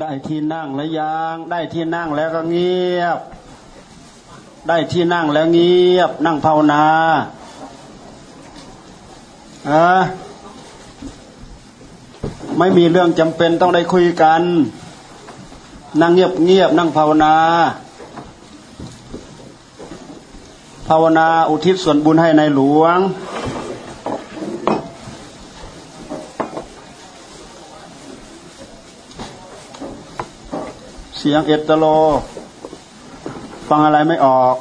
ได้ที่นั่งแล้วยัง ได้ที่นั่งแล้วก็เงียบ ได้ที่นั่งแล้วเงียบ นั่งภาวนาอไม่มีเรื่องจำเป็นต้องได้คุยกัน นั่งเงียบเงียบนั่งภาวนา ภาวนาอุทิศส่วนบุญให้ในหลวง สียงเอตโล ฟังอะไรไม่ออก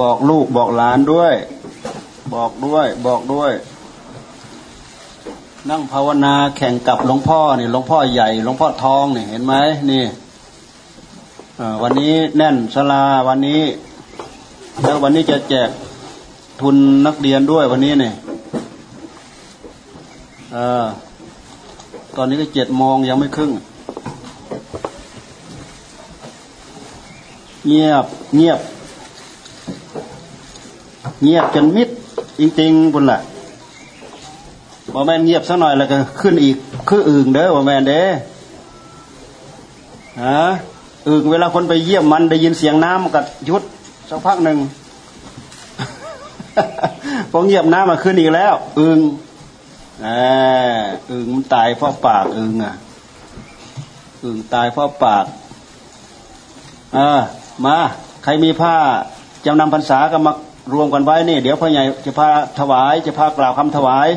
บอกลูกบอกหลานด้วย บอกด้วย บอกด้วย นั่งภาวนาแข่งกับหลวงพ่อนี่หลวงพ่อใหญ่หลวงพ่อทองนี่เห็นไหมนี่วันนี้แน่นสลาวันนี้ แล้ววันนี้จะแจกทุนนักเรียนด้วยวันนี้เนี่ยตอนนี้ก็เจ็ดโมงยังไม่ครึ่ง เงียบ เงียบ เงียบจนมิดจริงๆบุญละบ่แม่นเงียบสักหน่อยแล้วก็ขึ้นอีกคืออื่นเด้อบ่แม่นเด้ฮะอื่นเวลาคนไปเยี่ยมมันได้ยินเสียงน้ำกับยุดสักพักหนึ่งพอเงียบน้ำมาขึ้นอีกแล้ว อึงอ่อึงมันตายเพราะปากอึงอะอึงตายเพราะปากอ่า มา ใครมีผ้าจำนำพรรษาก็มารวมกันไว้นี่เดี๋ยวพ่อใหญ่จะพาถวาย จะพากล่าวคำถวาย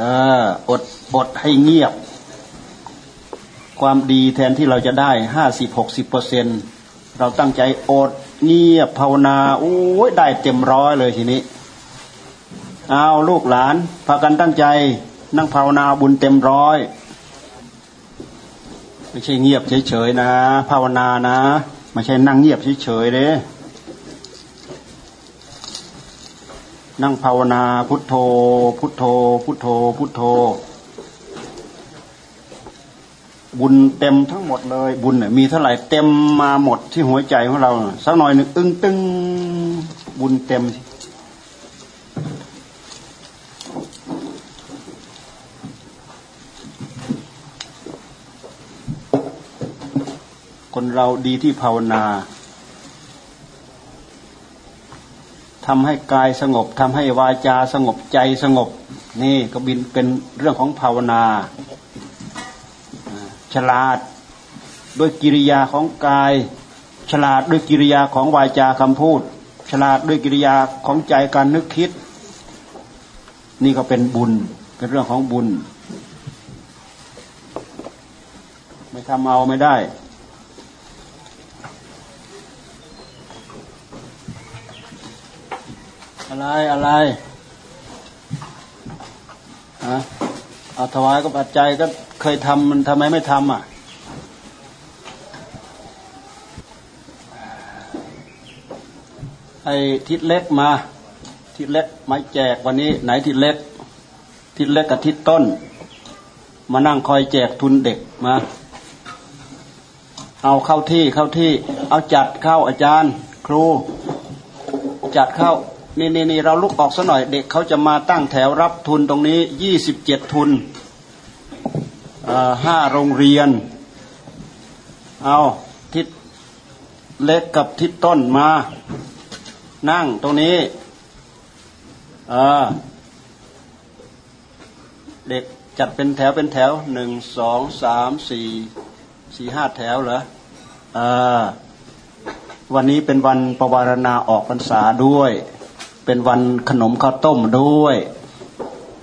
ออดอดให้เงียบ ความดีแทนที่เราจะได้ห้าสิบหกสิบเปอร์เซ็นเราตั้งใจอดเงียบภาวนาโอ้ยได้เต็มร้อยเลยทีนี้เอาลูกหลานพากันตั้งใจ นั่งภาวนาบุญเต็มร้อย ไม่ใช่เงียบเฉยๆนะ ภาวนานะไม่ใช่นั่งเงียบเฉยๆเลยนั่งภาวนาพุทโธ พุทโธ พุทโธ พุทโธ บุญเต็มทั้งหมดเลย บุญมีเท่าไหร่เต็มมาหมดที่หัวใจของเรา สักหน่อยหนึ่งอึ้งตึงบุญเต็ม คนเราดีที่ภาวนาทำให้กายสงบทำให้วาจาสงบใจสงบ นี่ก็บินเป็นเรื่องของภาวนา ฉลาดด้วยกิริยาของกาย ฉลาดด้วยกิริยาของวาจาคำพูด ฉลาดด้วยกิริยาของใจการนึกคิด นี่ก็เป็นบุญเป็นเรื่องของบุญ ไม่ทำเอาไม่ได้ อะไรอะไรฮะเอาถวายก็ปัจจัยก็เคยทำมันทำไมไม่ทำอะไอ้ทิศเล็กมาทิศเล็กมาแจกวันนี้ ไหนทิศเล็ก ทิศเล็กกับทิศต้น มานั่งคอยแจกทุนเด็กมา เอาเข้าที่เข้าที่ เอาจัดเข้าอาจารย์ ครู จัดเข้า นี่นี่นี่เราลุกออกซะหน่อยเด็กเขาจะมาตั้งแถวรับทุนตรงนี้ยี่สิบเจ็ดทุนห้าโรงเรียน เอาทิศเล็กกับทิศต้นมา นั่งตรงนี้เด็กจัดเป็นแถวเป็นแถวหนึ่งสองสามสี่สี่ห้าแถวเหรอวันนี้เป็นวันประวารณาออกพรรษาด้วย เป็นวันขนมข้าวต้มด้วย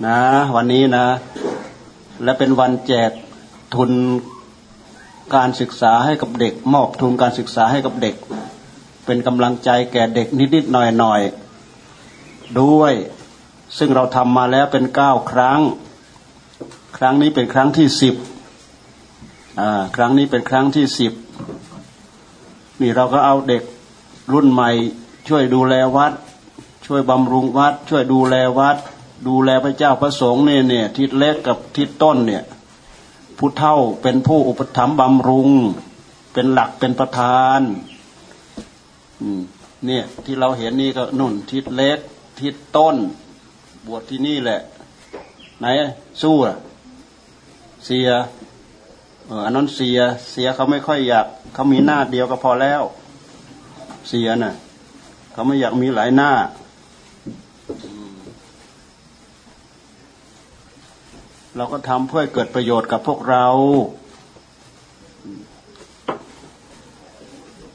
นะ วันนี้นะ และเป็นวันแจกทุนการศึกษาให้กับเด็ก มอบทุนการศึกษาให้กับเด็ก เป็นกำลังใจแก่เด็กนิดๆหน่อยๆด้วย ซึ่งเราทำมาแล้วเป็นเก้าครั้ง ครั้งนี้เป็นครั้งที่สิบครั้งนี้เป็นครั้งที่สิบนี่เราก็เอาเด็กรุ่นใหม่ช่วยดูแลวัด ช่วยบำรุงวัด ช่วยดูแลวัด ดูแลพระเจ้าพระสงฆ์เนี่ยเนี่ยทิศเล็กกับทิศต้นเนี่ยผู้เท่าเป็นผู้อุปถัมภ์บำรุง เป็นหลักเป็นประธานเนี่ยที่เราเห็นนี่ก็นุ่น ทิศเล็ก ทิศต้น บวชที่นี่แหละ ไหนสู้อะเสียเอออันนั้นเสียเสียเขาไม่ค่อยอยากเขามีหน้าเดียวก็พอแล้ว เสียน่ะเขาไม่อยากมีหลายหน้า เราก็ทำเพื่อเกิดประโยชน์กับพวกเรา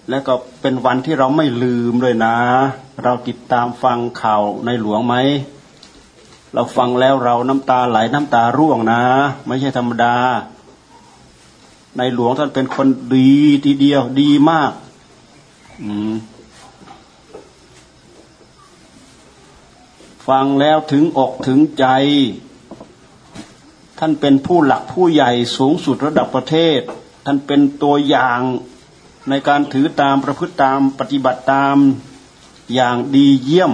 และก็เป็นวันที่เราไม่ลืมเลยนะ เราติดตามฟังข่าวในหลวงไหม เราฟังแล้วเราน้ำตาไหลน้ำตาร่วงนะ ไม่ใช่ธรรมดา ในหลวงท่านเป็นคนดีทีเดียวดีมาก อืมฟังแล้วถึงอกถึงใจ ท่านเป็นผู้หลักผู้ใหญ่สูงสุดระดับประเทศ ท่านเป็นตัวอย่างในการถือตามประพฤติตามปฏิบัติตามอย่างดีเยี่ยม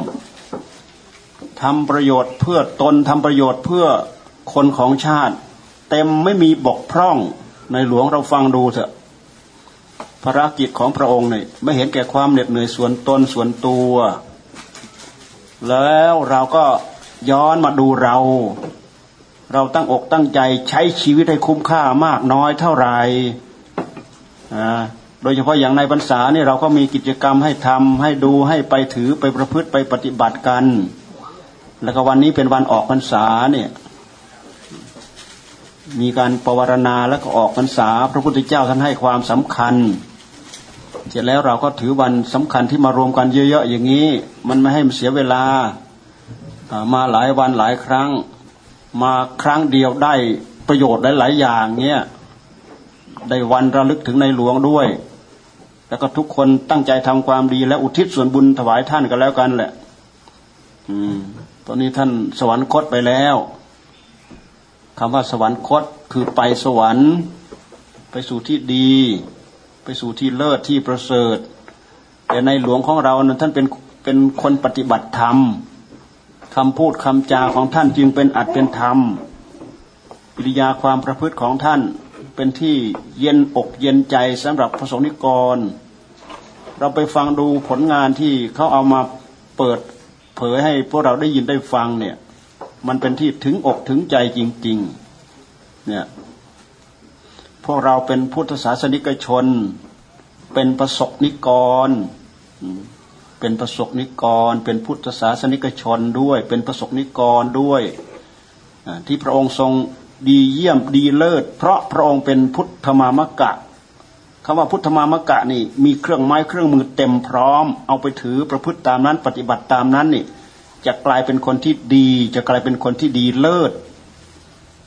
ทำประโยชน์เพื่อตนทำประโยชน์เพื่อคนของชาติ เต็มไม่มีบกพร่องในหลวงเราฟังดูเถอะภารกิจของพระองค์เนี่ยไม่เห็นแก่ความเหน็ดเหนื่อยส่วนตนส่วนตัว แล้วเราก็ย้อนมาดูเรา เราตั้งอกตั้งใจใช้ชีวิตให้คุ้มค่ามากน้อยเท่าไหร่โดยเฉพาะอย่างในพรรษาเนี่ยเราก็มีกิจกรรมให้ทำให้ดูให้ไปถือไปประพฤติไปปฏิบัติกัน แล้วก็วันนี้เป็นวันออกพรรษาเนี่ยมีการปวารณาแล้วก็ออกพรรษา พระพุทธเจ้าท่านให้ความสำคัญ เสร็จแล้วเราก็ถือวันสำคัญที่มารวมกันเยอะๆอย่างนี้ มันไม่ให้มันเสียเวลามาหลายวันหลายครั้ง มาครั้งเดียวได้ประโยชน์หลายๆอย่างเนี้ยได้วันระลึกถึงในหลวงด้วย แล้วก็ทุกคนตั้งใจทำความดีและอุทิศส่วนบุญถวายท่านก็แล้วกันแหละ อืม ตอนนี้ท่านสวรรคตไปแล้วคำว่าสวรรคตคือไปสวรรค์ ไปสู่ที่ดี ไปสู่ที่เลิศที่ประเสริฐ แต่ในหลวงของเรานั้นท่านเป็นเป็นคนปฏิบัติธรรม คำพูดคำจาของท่านจึงเป็นอัดเป็นธรรมปิริยาความประพฤติของท่านเป็นที่เย็นอกเย็นใจสำหรับพระสงฆ์นิกร เราไปฟังดูผลงานที่เขาเอามาเปิดเผยให้พวกเราได้ยินได้ฟังเนี่ยมันเป็นที่ถึงอกถึงใจจริงๆเนี่ยพวกเราเป็นพุทธศาสนิกชน เป็นประสบนิกร เป็นประสบนิกร เป็นพุทธศาสนิกชนด้วย เป็นประสบนิกรด้วยที่พระองค์ทรงดีเยี่ยมดีเลิศ เพราะพระองค์เป็นพุทธมามกะคำว่าพุทธมามกะนี่มีเครื่องไม้เครื่องมือเต็มพร้อม เอาไปถือประพฤติตามนั้นปฏิบัติตามนั้นนี่จะกลายเป็นคนที่ดี จะกลายเป็นคนที่ดีเลิศ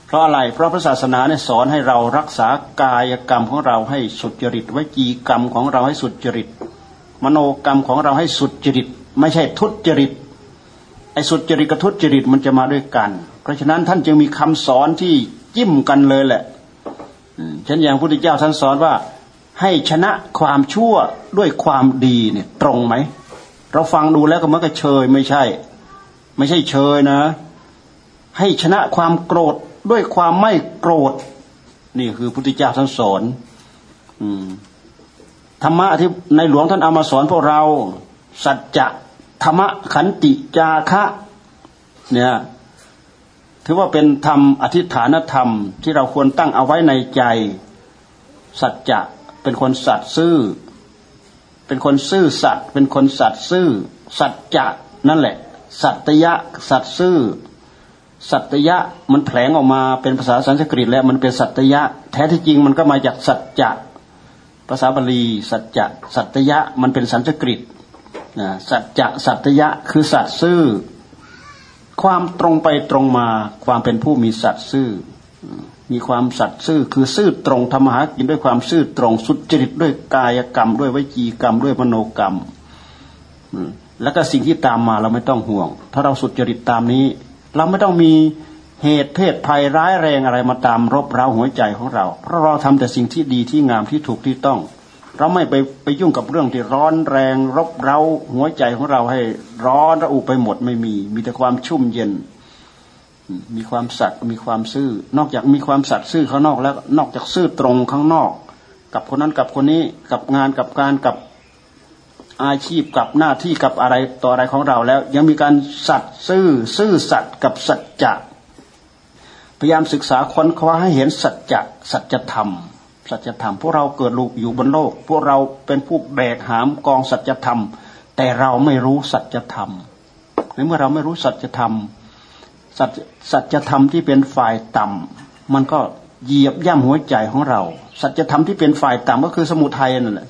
เพราะอะไรเพราะพระศาสนาเนี่ยสอนให้เรารักษากายกรรมของเราให้สุจริตวจีกรรมของเราให้สุจริต มโนกรรมของเราให้สุดจริต ไม่ใช่ทุจริตไอ้สุดจริตกับทุจริตมันจะมาด้วยกัน เพราะฉะนั้นท่านจึงมีคำสอนที่จิ้มกันเลยแหละเช่นอย่างพระพุทธเจ้าท่านสอนว่า ให้ชนะความชั่วด้วยความดีเนี่ยตรงไหม เราฟังดูแล้วก็มันก็เชยไม่ใช่ ไม่ใช่เชยนะ ให้ชนะความโกรธด้วยความไม่โกรธ นี่คือพุทธเจ้าท่านสอน อืม ธรรมะที่ในหลวงท่านเอามาสอนพวกเรา สัจจะธรรมะขันติจาคะ เนี่ยถือว่าเป็นธรรมอธิฐานธรรมที่เราควรตั้งเอาไว้ในใจ สัจจะเป็นคนสัตย์ซื่อ เป็นคนซื่อสัตย์เป็นคนสัตย์ซื่อ สัจจะนั่นแหละ สัตยะสัตย์ซื่อ สัตยะมันแผลงออกมาเป็นภาษาสันสกฤตแล้วมันเป็นสัตยะ แท้ที่จริงมันก็มาจากสัจจะ ภาษาบาลีสัจจะสัตยะมันเป็นสันสกฤตนะสัจจะสัตยะคือสัตซื่อ ความตรงไปตรงมา ความเป็นผู้มีสัตซื่อ มีความสัตซื่อคือซื่อตรงทำหากินด้วยความซื่อตรงสุจริตด้วยกายกรรม ด้วยวิจีกรรม ด้วยมโนกรรม แล้วก็สิ่งที่ตามมาเราไม่ต้องห่วง ถ้าเราสุจริตตามนี้ เราไม่ต้องมี เหตุเพศภัยร้ายแรงอะไรมาตามรบเร้าหัวใจของเรา เพราะเราทำแต่สิ่งที่ดีที่งามที่ถูกที่ต้อง เราไม่ไปไปยุ่งกับเรื่องที่ร้อนแรง รบเร้าหัวใจของเราให้ร้อนระอุไปหมดไม่มี มีแต่ความชุ่มเย็น มีความสัตย์มีความซื่อ นอกจากมีความสัตย์ซื่อข้างนอกแล้วนอกจากซื่อตรงข้างนอก กับคนนั้นกับคนนี้กับงานกับการกับอาชีพกับหน้าที่กับอะไรต่ออะไรของเราแล้ว ยังมีการสัตย์ซื่อซื่อสัตย์กับสัจจะ พยายามศึกษาค้นคว้าให้เห็นสัจจะสัจธรรม สัจธรรมพวกเราเกิดลูกอยู่บนโลก พวกเราเป็นผู้แบกหามกองสัจธรรม แต่เราไม่รู้สัจธรรมในเมื่อเราไม่รู้สัจธรรมสัจสัจธรรมที่เป็นฝ่ายต่ำมันก็เหยียบย่ำหัวใจของเรา สัจธรรมที่เป็นฝ่ายต่ำก็คือสมุทัยนั่นแหละ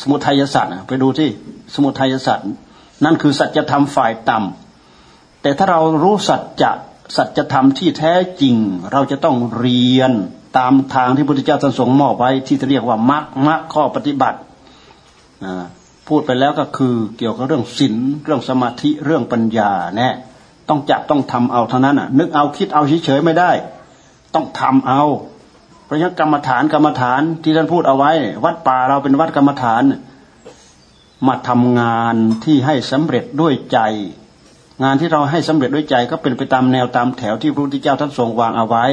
สมุทัยศาสตร์ไปดูที่สมุทัยศาสตร์นั่นคือสัจธรรมฝ่ายต่ำแต่ถ้าเรารู้สัจจะ สัจธรรมที่แท้จริง เราจะต้องเรียนตามทางที่พระพุทธเจ้าทรงมอบไว้ที่จะเรียกว่ามรรคมรรคข้อปฏิบัติพูดไปแล้วก็คือเกี่ยวกับเรื่องศีลเรื่องสมาธิเรื่องปัญญาแน่ต้องจับต้องทำเอาเท่านั้นอะ นึกเอาคิดเอาเฉยๆไม่ได้ ต้องทำเอา เพราะฉะนั้นกรรมฐานกรรมฐานที่ท่านพูดเอาไว้ วัดป่าเราเป็นวัดกรรมฐาน มาทำงานที่ให้สำเร็จด้วยใจ งานที่เราให้สำเร็จด้วยใจก็เป็นไปตามแนวตามแถวที่พระพุทธเจ้าท่านทรงวางเอาไว้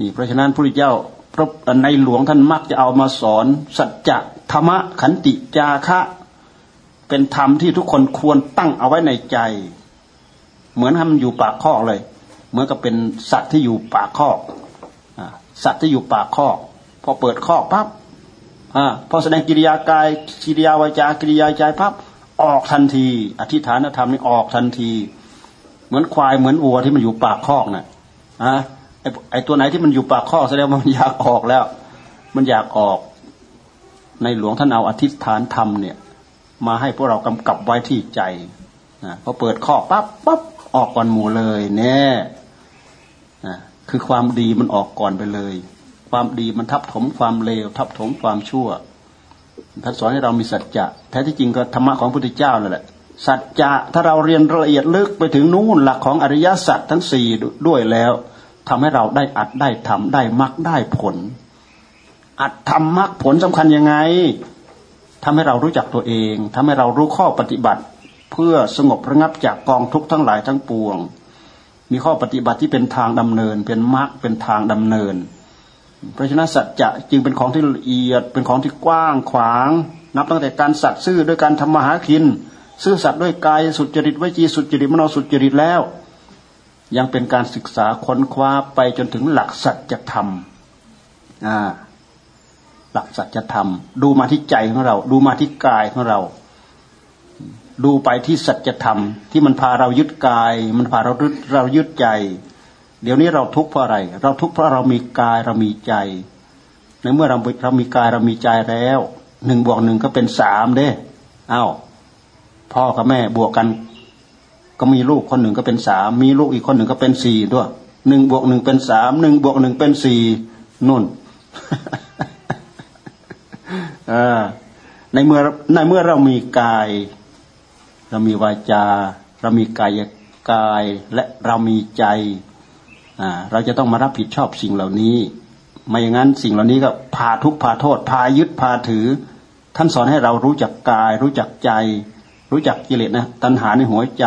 นี่เพราะฉะนั้นพระพุทธเจ้าพระในหลวงท่านมักจะเอามาสอน สัจจะธรรมะขันติจาคะ เป็นธรรมที่ทุกคนควรตั้งเอาไว้ในใจ เหมือนทำอยู่ปากคอกเลย เหมือนกับเป็นสัตว์ที่อยู่ปากคอกสัตว์ที่อยู่ปากคอกพอเปิดคอกปั๊บอพอแสดงกิริยากายกิริยาวาจากิริยาใจปั๊บ ออกทันที อธิฐานธรรมนี่ออกทันที เหมือนควายเหมือนวัวที่มันอยู่ปากคอกนะ่ะไอไอตัวไหนที่มันอยู่ปากคอกแสดงว่ามันอยากออกแล้ว มันอยากออก ในหลวงท่านเอาอธิษฐานธรรมเนี่ย มาให้พวกเรากำกับไว้ที่ใจนะพอเปิดข้อปั๊บปั๊บออกก่อนหมู่เลยแน่นะคือความดีมันออกก่อนไปเลย ความดีมันทับถมความเลว ทับถมความชั่ว ท่านสอนให้เรามีสัจจะแท้ที่จริงก็ธรรมะของพระพุทธเจ้านั่นแหละสัจจะถ้าเราเรียนละเอียดลึกไปถึงนู่นหลักของอริยสัจทั้งสี่ด้วยแล้วทำให้เราได้อัดได้ทำได้มรรคได้ผล อัดทำมรรคผลสำคัญยังไงทำให้เรารู้จักตัวเองทำให้เรารู้ข้อปฏิบัติ เพื่อสงบระงับจากกองทุกข์ทั้งหลายทั้งปวง มีข้อปฏิบัติที่เป็นทางดำเนิน เป็นมรรคเป็นทางดำเนิน เพราะฉะนั้นสัจจะจึงเป็นของที่ละเอียดเป็นของที่กว้างขวาง นับตั้งแต่การสัตย์ซื่อด้วยการทำมาหากิน ซื่อสัตย์ด้วยกายสุจริตวิจีสุจริตมโนสุจริตแล้ว ยังเป็นการศึกษาค้นคว้าไปจนถึงหลักสัจธรรมอ่าหลักสัจธรรม ดูมาที่ใจของเรา ดูมาที่กายของเรา ดูไปที่สัจธรรม ที่มันพาเรายึดกาย มันพาเรายึดเรายึดใจ เดี๋ยวนี้เราทุกข์เพราะอะไร เราทุกข์เพราะเรามีกายเรามีใจ ในเมื่อเราเรามีกายเรามีใจแล้วหนึ่งบวกหนึ่งก็เป็นสามเด้อ้าวพ่อกับแม่บวกกัน ก็มีลูกคนหนึ่งก็เป็นสามมีลูกอีกคนหนึ่งก็เป็นสี่ด้วยหนึ่งบวกหนึ่งเป็นสามหนึ่งบวกหนึ่งเป็นสี่นุ่นในเมื่อในเมื่อเรามีกาย เรามีวาจา เรามีกายกายและเรามีใจ เราจะต้องมารับผิดชอบสิ่งเหล่านี้ ไม่อย่างนั้นสิ่งเหล่านี้ก็พาทุกพาโทษ พายึดพาถือ ท่านสอนให้เรารู้จักกาย รู้จักใจ รู้จักกิเลสนะตัณหาในหัวใจ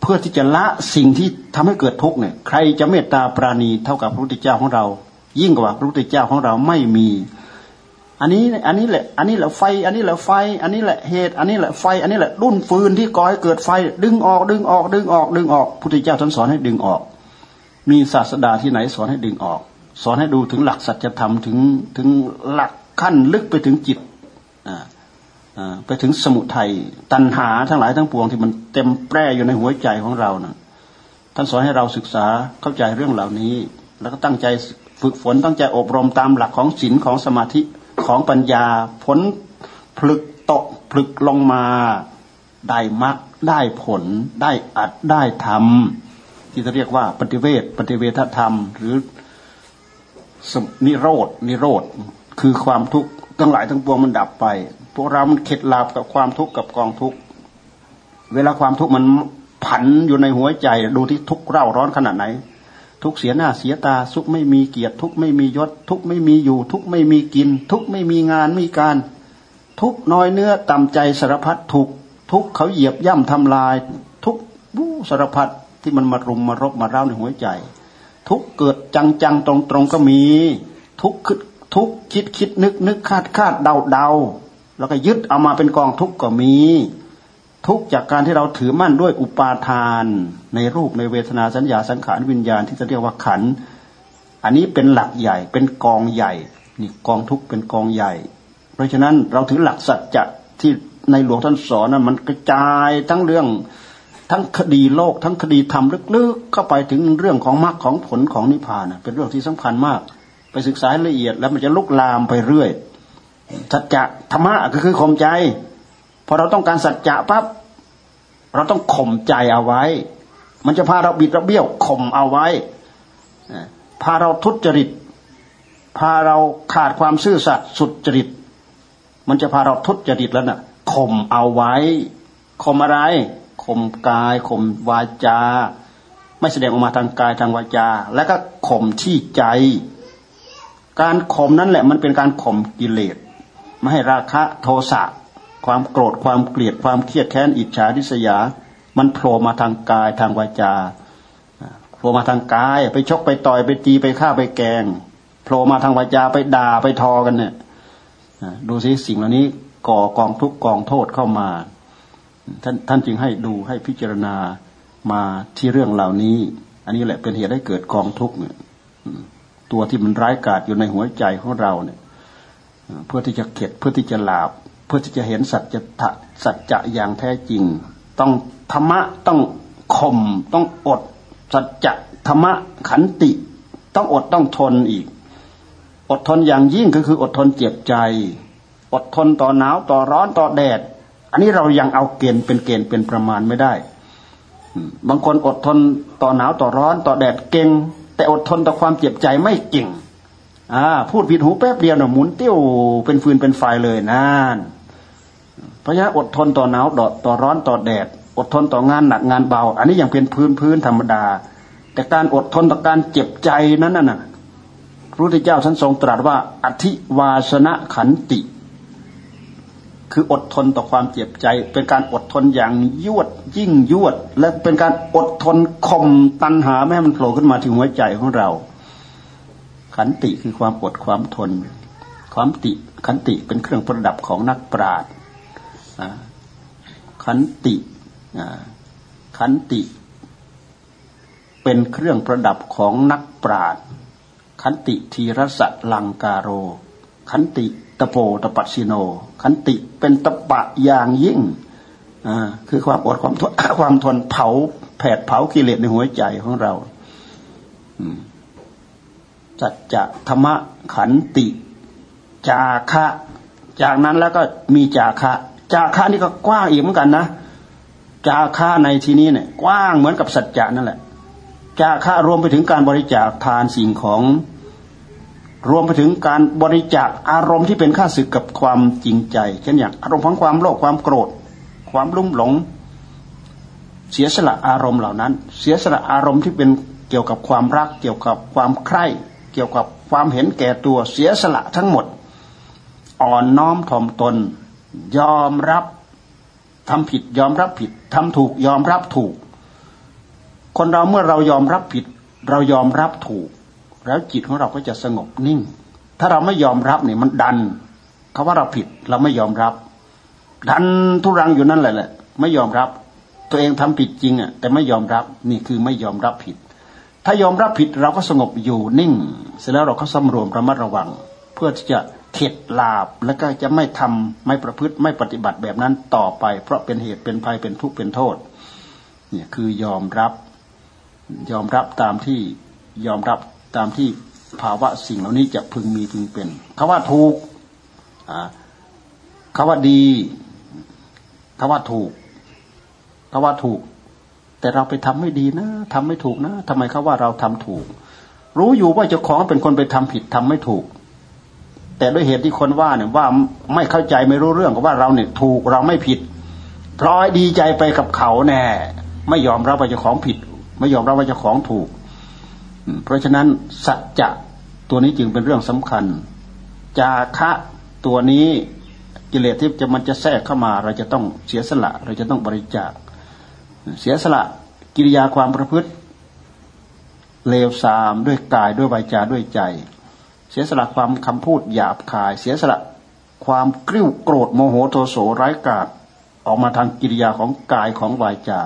เพื่อที่จะละสิ่งที่ทำให้เกิดทุกข์เนี่ยใครจะเมตตาปราณีเท่ากับพระพุทธเจ้าของเรา ยิ่งกว่าพระพุทธเจ้าของเราไม่มี อันนี้อันนี้แหละ อันนี้แหละไฟ อันนี้แหละไฟ อันนี้แหละเหตุ อันนี้แหละไฟ อันนี้แหละรุ่นฟืนที่ก่อให้เกิดไฟ ดึงออกดึงออกดึงออกดึงออก พุทธเจ้าท่านสอนให้ดึงออก มีศาสดาที่ไหนสอนให้ดึงออก สอนให้ดูถึงหลักสัจธรรมถึงถึงหลักขั้นลึกไปถึงจิตอ่าไปถึงสมุทัยตัณหาทั้งหลายทั้งปวงที่มันเต็มแปร่อยู่ในหัวใจของเรานะ่ะท่านสอนให้เราศึกษาเข้าใจเรื่องเหล่านี้ แล้วก็ตั้งใจฝึกฝนตั้งใจอบรมตามหลักของศีลของสมาธิของปัญญาผลผลึกตกผลึกลงมา ได้มรรคได้ผลได้อัดได้ทำ ที่จะเรียกว่าปฏิเวทปฏิเวทธรรม หรือนิโรดนิโรธคือความทุกข์ทั้งหลายทั้งปวงมันดับไป พวกเรามันเข็ดลาบกับความทุกข์กับกองทุกข์เวลาความทุกข์มันผันอยู่ในหัวใจ ดูที่ทุกข์เร่าร้อนขนาดไหน ทุกเสียหน้าเสียตาทุกไม่มีเกียรติทุกไม่มียศ ทุกไม่มีอยู่ ทุกไม่มีกิน ทุกไม่มีงานมีการ ทุกน้อยเนื้อต่ำใจสารพัดทุกทุกเขาเหยียบย่ำทำลาย ทุกบูสารพัด ที่มันมารุมมารบมาเร้าในหัวใจ ทุกเกิดจังจังตรงตรงก็มี ทุกคิดทุกคิดคิดนึกนึกคาดคาดเดาเดาแล้วก็ยึดเอามาเป็นกองทุกก็มี ทุกจากการที่เราถือมั่นด้วยอุปาทาน ในรูปในเวทนาสัญญาสังขารวิญญาณที่จะเรียกว่าขัน อันนี้เป็นหลักใหญ่เป็นกองใหญ่นี่กองทุกเป็นกองใหญ่ เพราะฉะนั้นเราถือหลักสัจจะที่ในหลวงท่านสอนนะมันกระจายทั้งเรื่อง ทั้งคดีโลกทั้งคดีธรรมลึกๆเข้าไปถึงเรื่องของมรรคของผลของนิพพานเป็นเรื่องที่สำคัญมาก ไปศึกษาละเอียดแล้วมันจะลุกลามไปเรื่อยสัจจะธรรมะก็คือข่มใจพอเราต้องการสัจจะปั๊บเราต้องข่มใจเอาไว้ มันจะพาเราบิดระเบี้ยวข่มเอาไว้พาเราทุจริต พาเราขาดความซื่อสัตย์สุดจริต มันจะพาเราทุจริตแล้วนะ่ะข่มเอาไว้ข่มอะไร ข่มกายข่มวาจา ไม่แสดงออกมาทางกายทางวาจา แล้วก็ข่มที่ใจ การข่มนั่นแหละมันเป็นการข่มกิเลสไม่ให้ราคะโทสะความโกรธความเกลียดความเครียดแค้นอิจฉาทิษยา มันโผล่มาทางกายทางวาจาโผล่มาทางกาย ไปชกไปต่อยไปตีไปฆ่าไปแกงโผล่มาทางวาจาไปด่าไปทอกันเนี่ยดูสิสิ่งเหล่านี้ก่อกองทุกกองโทษเข้ามา ท่านท่านจึงให้ดูให้พิจารณามาที่เรื่องเหล่านี้ อันนี้แหละเป็นเหตุให้เกิดกองทุกข์เนี่ยตัวที่มันร้ายกาจอยู่ในหัวใจของเราเนี่ย เพื่อที่จะเข็ดเพื่อที่จะหลาบ เพื่อที่จะเห็นสัจจะสัจจะอย่างแท้จริง ต้องธรรมะต้องข่มต้องอด สัจจะธรรมะขันติ ต้องอดต้องทนอีก อดทนอย่างยิ่งก็คืออดทนเจ็บใจ อดทนต่อหนาวต่อร้อนต่อแดด อันนี้เรายังเอาเกณฑ์เป็นเกณฑ์เป็นประมาณไม่ได้ บางคนอดทนต่อหนาวต่อร้อนต่อแดดเก่ง แต่อดทนต่อความเจ็บใจไม่เก่งอ่าพูดผิดหูแป๊บเดียวเน่ะหมุนเตี้ยวเป็นฟืนเป็นไฟเลยนั่นเพราะฉะนั้นอดทนต่อหนาวต่อร้อนต่อแดด อดทนต่องานหนักงานเบา อันนี้ยังเป็นพื้นพื้นธรรมดา แต่การอดทนต่อการเจ็บใจนั้นน่ะพระพุทธเจ้าท่านทรงตรัสว่า อธิวาสนะขันติ คืออดทนต่อความเจ็บใจ เป็นการอดทนอย่างยวดยิ่งยวด และเป็นการอดทนข่มตัณหาแม่มันโผล่ขึ้นมาถึงหัวใจของเรา ขันติคือความอดความทน ความติขันติเป็นเครื่องประดับของนักปราชญ์ขันติขันติ เป็นเครื่องประดับของนักปราชญ์ขันติทีรสัตลังกาโร ขันติ ตะโพตปัสสิโน ขันติเป็นตะปะอย่างยิ่งคือความอดความทนความทนเผาแผดเผากิเลสในหัวใจของเราสัจจะธรรมะขันติ จาคะ จากนั้นแล้วก็มีจาคะ จาคะนี่ก็กว้างอีกเหมือนกันนะจาคะในที่นี้เนี่ยกว้างเหมือนกับสัจจะนั่นแหละจาคะรวมไปถึงการบริจาคทานสิ่งของ รวมไปถึงการบริจาคอารมณ์ที่เป็นค่าศึกกับความจริงใจ เช่นอย่างอารมณ์ของความโลภความโกรธ ความลุ่มหลง เสียสละอารมณ์เหล่านั้น เสียสละอารมณ์ที่เป็นเกี่ยวกับความรัก เกี่ยวกับความใคร่ เกี่ยวกับความเห็นแก่ตัวเสียสละทั้งหมด อ่อนน้อมถ่อมตน ยอมรับทำผิดยอมรับผิดทำถูกยอมรับถูก คนเราเมื่อเรายอมรับผิด เรายอมรับถูก แล้วจิตของเราก็จะสงบนิ่ง ถ้าเราไม่ยอมรับเนี่ยมันดันคาว่าเราผิดเราไม่ยอมรับ ดันทุรังอยู่นั่นแหละแหละ ไม่ยอมรับ ตัวเองทำผิดจริงอะแต่ไม่ยอมรับนี่คือไม่ยอมรับผิด ถ้ายอมรับผิดเราก็สงบอยู่นิ่ง เสร็จแล้วเราก็สำรวมระมัดระวัง เพื่อที่จะเข็ดลาบแล้วก็จะไม่ทำไม่ประพฤติไม่ปฏิบัติแบบนั้นต่อไป เพราะเป็นเหตุเป็นภัยเป็นทุกข์เป็นโทษเนี่ยคือยอมรับ ยอมรับตามที่ยอมรับ ตามที่ภาวะสิ่งเหล่านี้จะพึงมีพึงเป็นคาว่าถูกคาว่าดีคาว่าถูกคาว่าถูก แต่เราไปทำไม่ดีนะทำไม่ถูกนะทำไมเขาว่าเราทำถูก รู้อยู่ว่าเจ้าของเป็นคนไปทำผิดทำไม่ถูก แต่ด้วยเหตุที่คนว่าเนี่ยว่าไม่เข้าใจไม่รู้เรื่องก็ว่าเราเนี่ยถูกเราไม่ผิดพลอยดีใจไปกับเขาแน่ ไม่ยอมรับว่าเจ้าของผิด ไม่ยอมรับว่าเจ้าของถูก เพราะฉะนั้นสัจจะตัวนี้จึงเป็นเรื่องสำคัญ จาคะตัวนี้กิเลสที่จะมันจะแทรกเข้ามา เราจะต้องเสียสละ เราจะต้องบริจาค เสียสละกิริยาความประพฤติ เลวทรามด้วยกายด้วยวาจาด้วยใจ เสียสละความคำพูดหยาบคาย เสียสละความกริ้วโกรธโมโหโทโสร้ายกาจออกมาทางกิริยาของกายของวาจา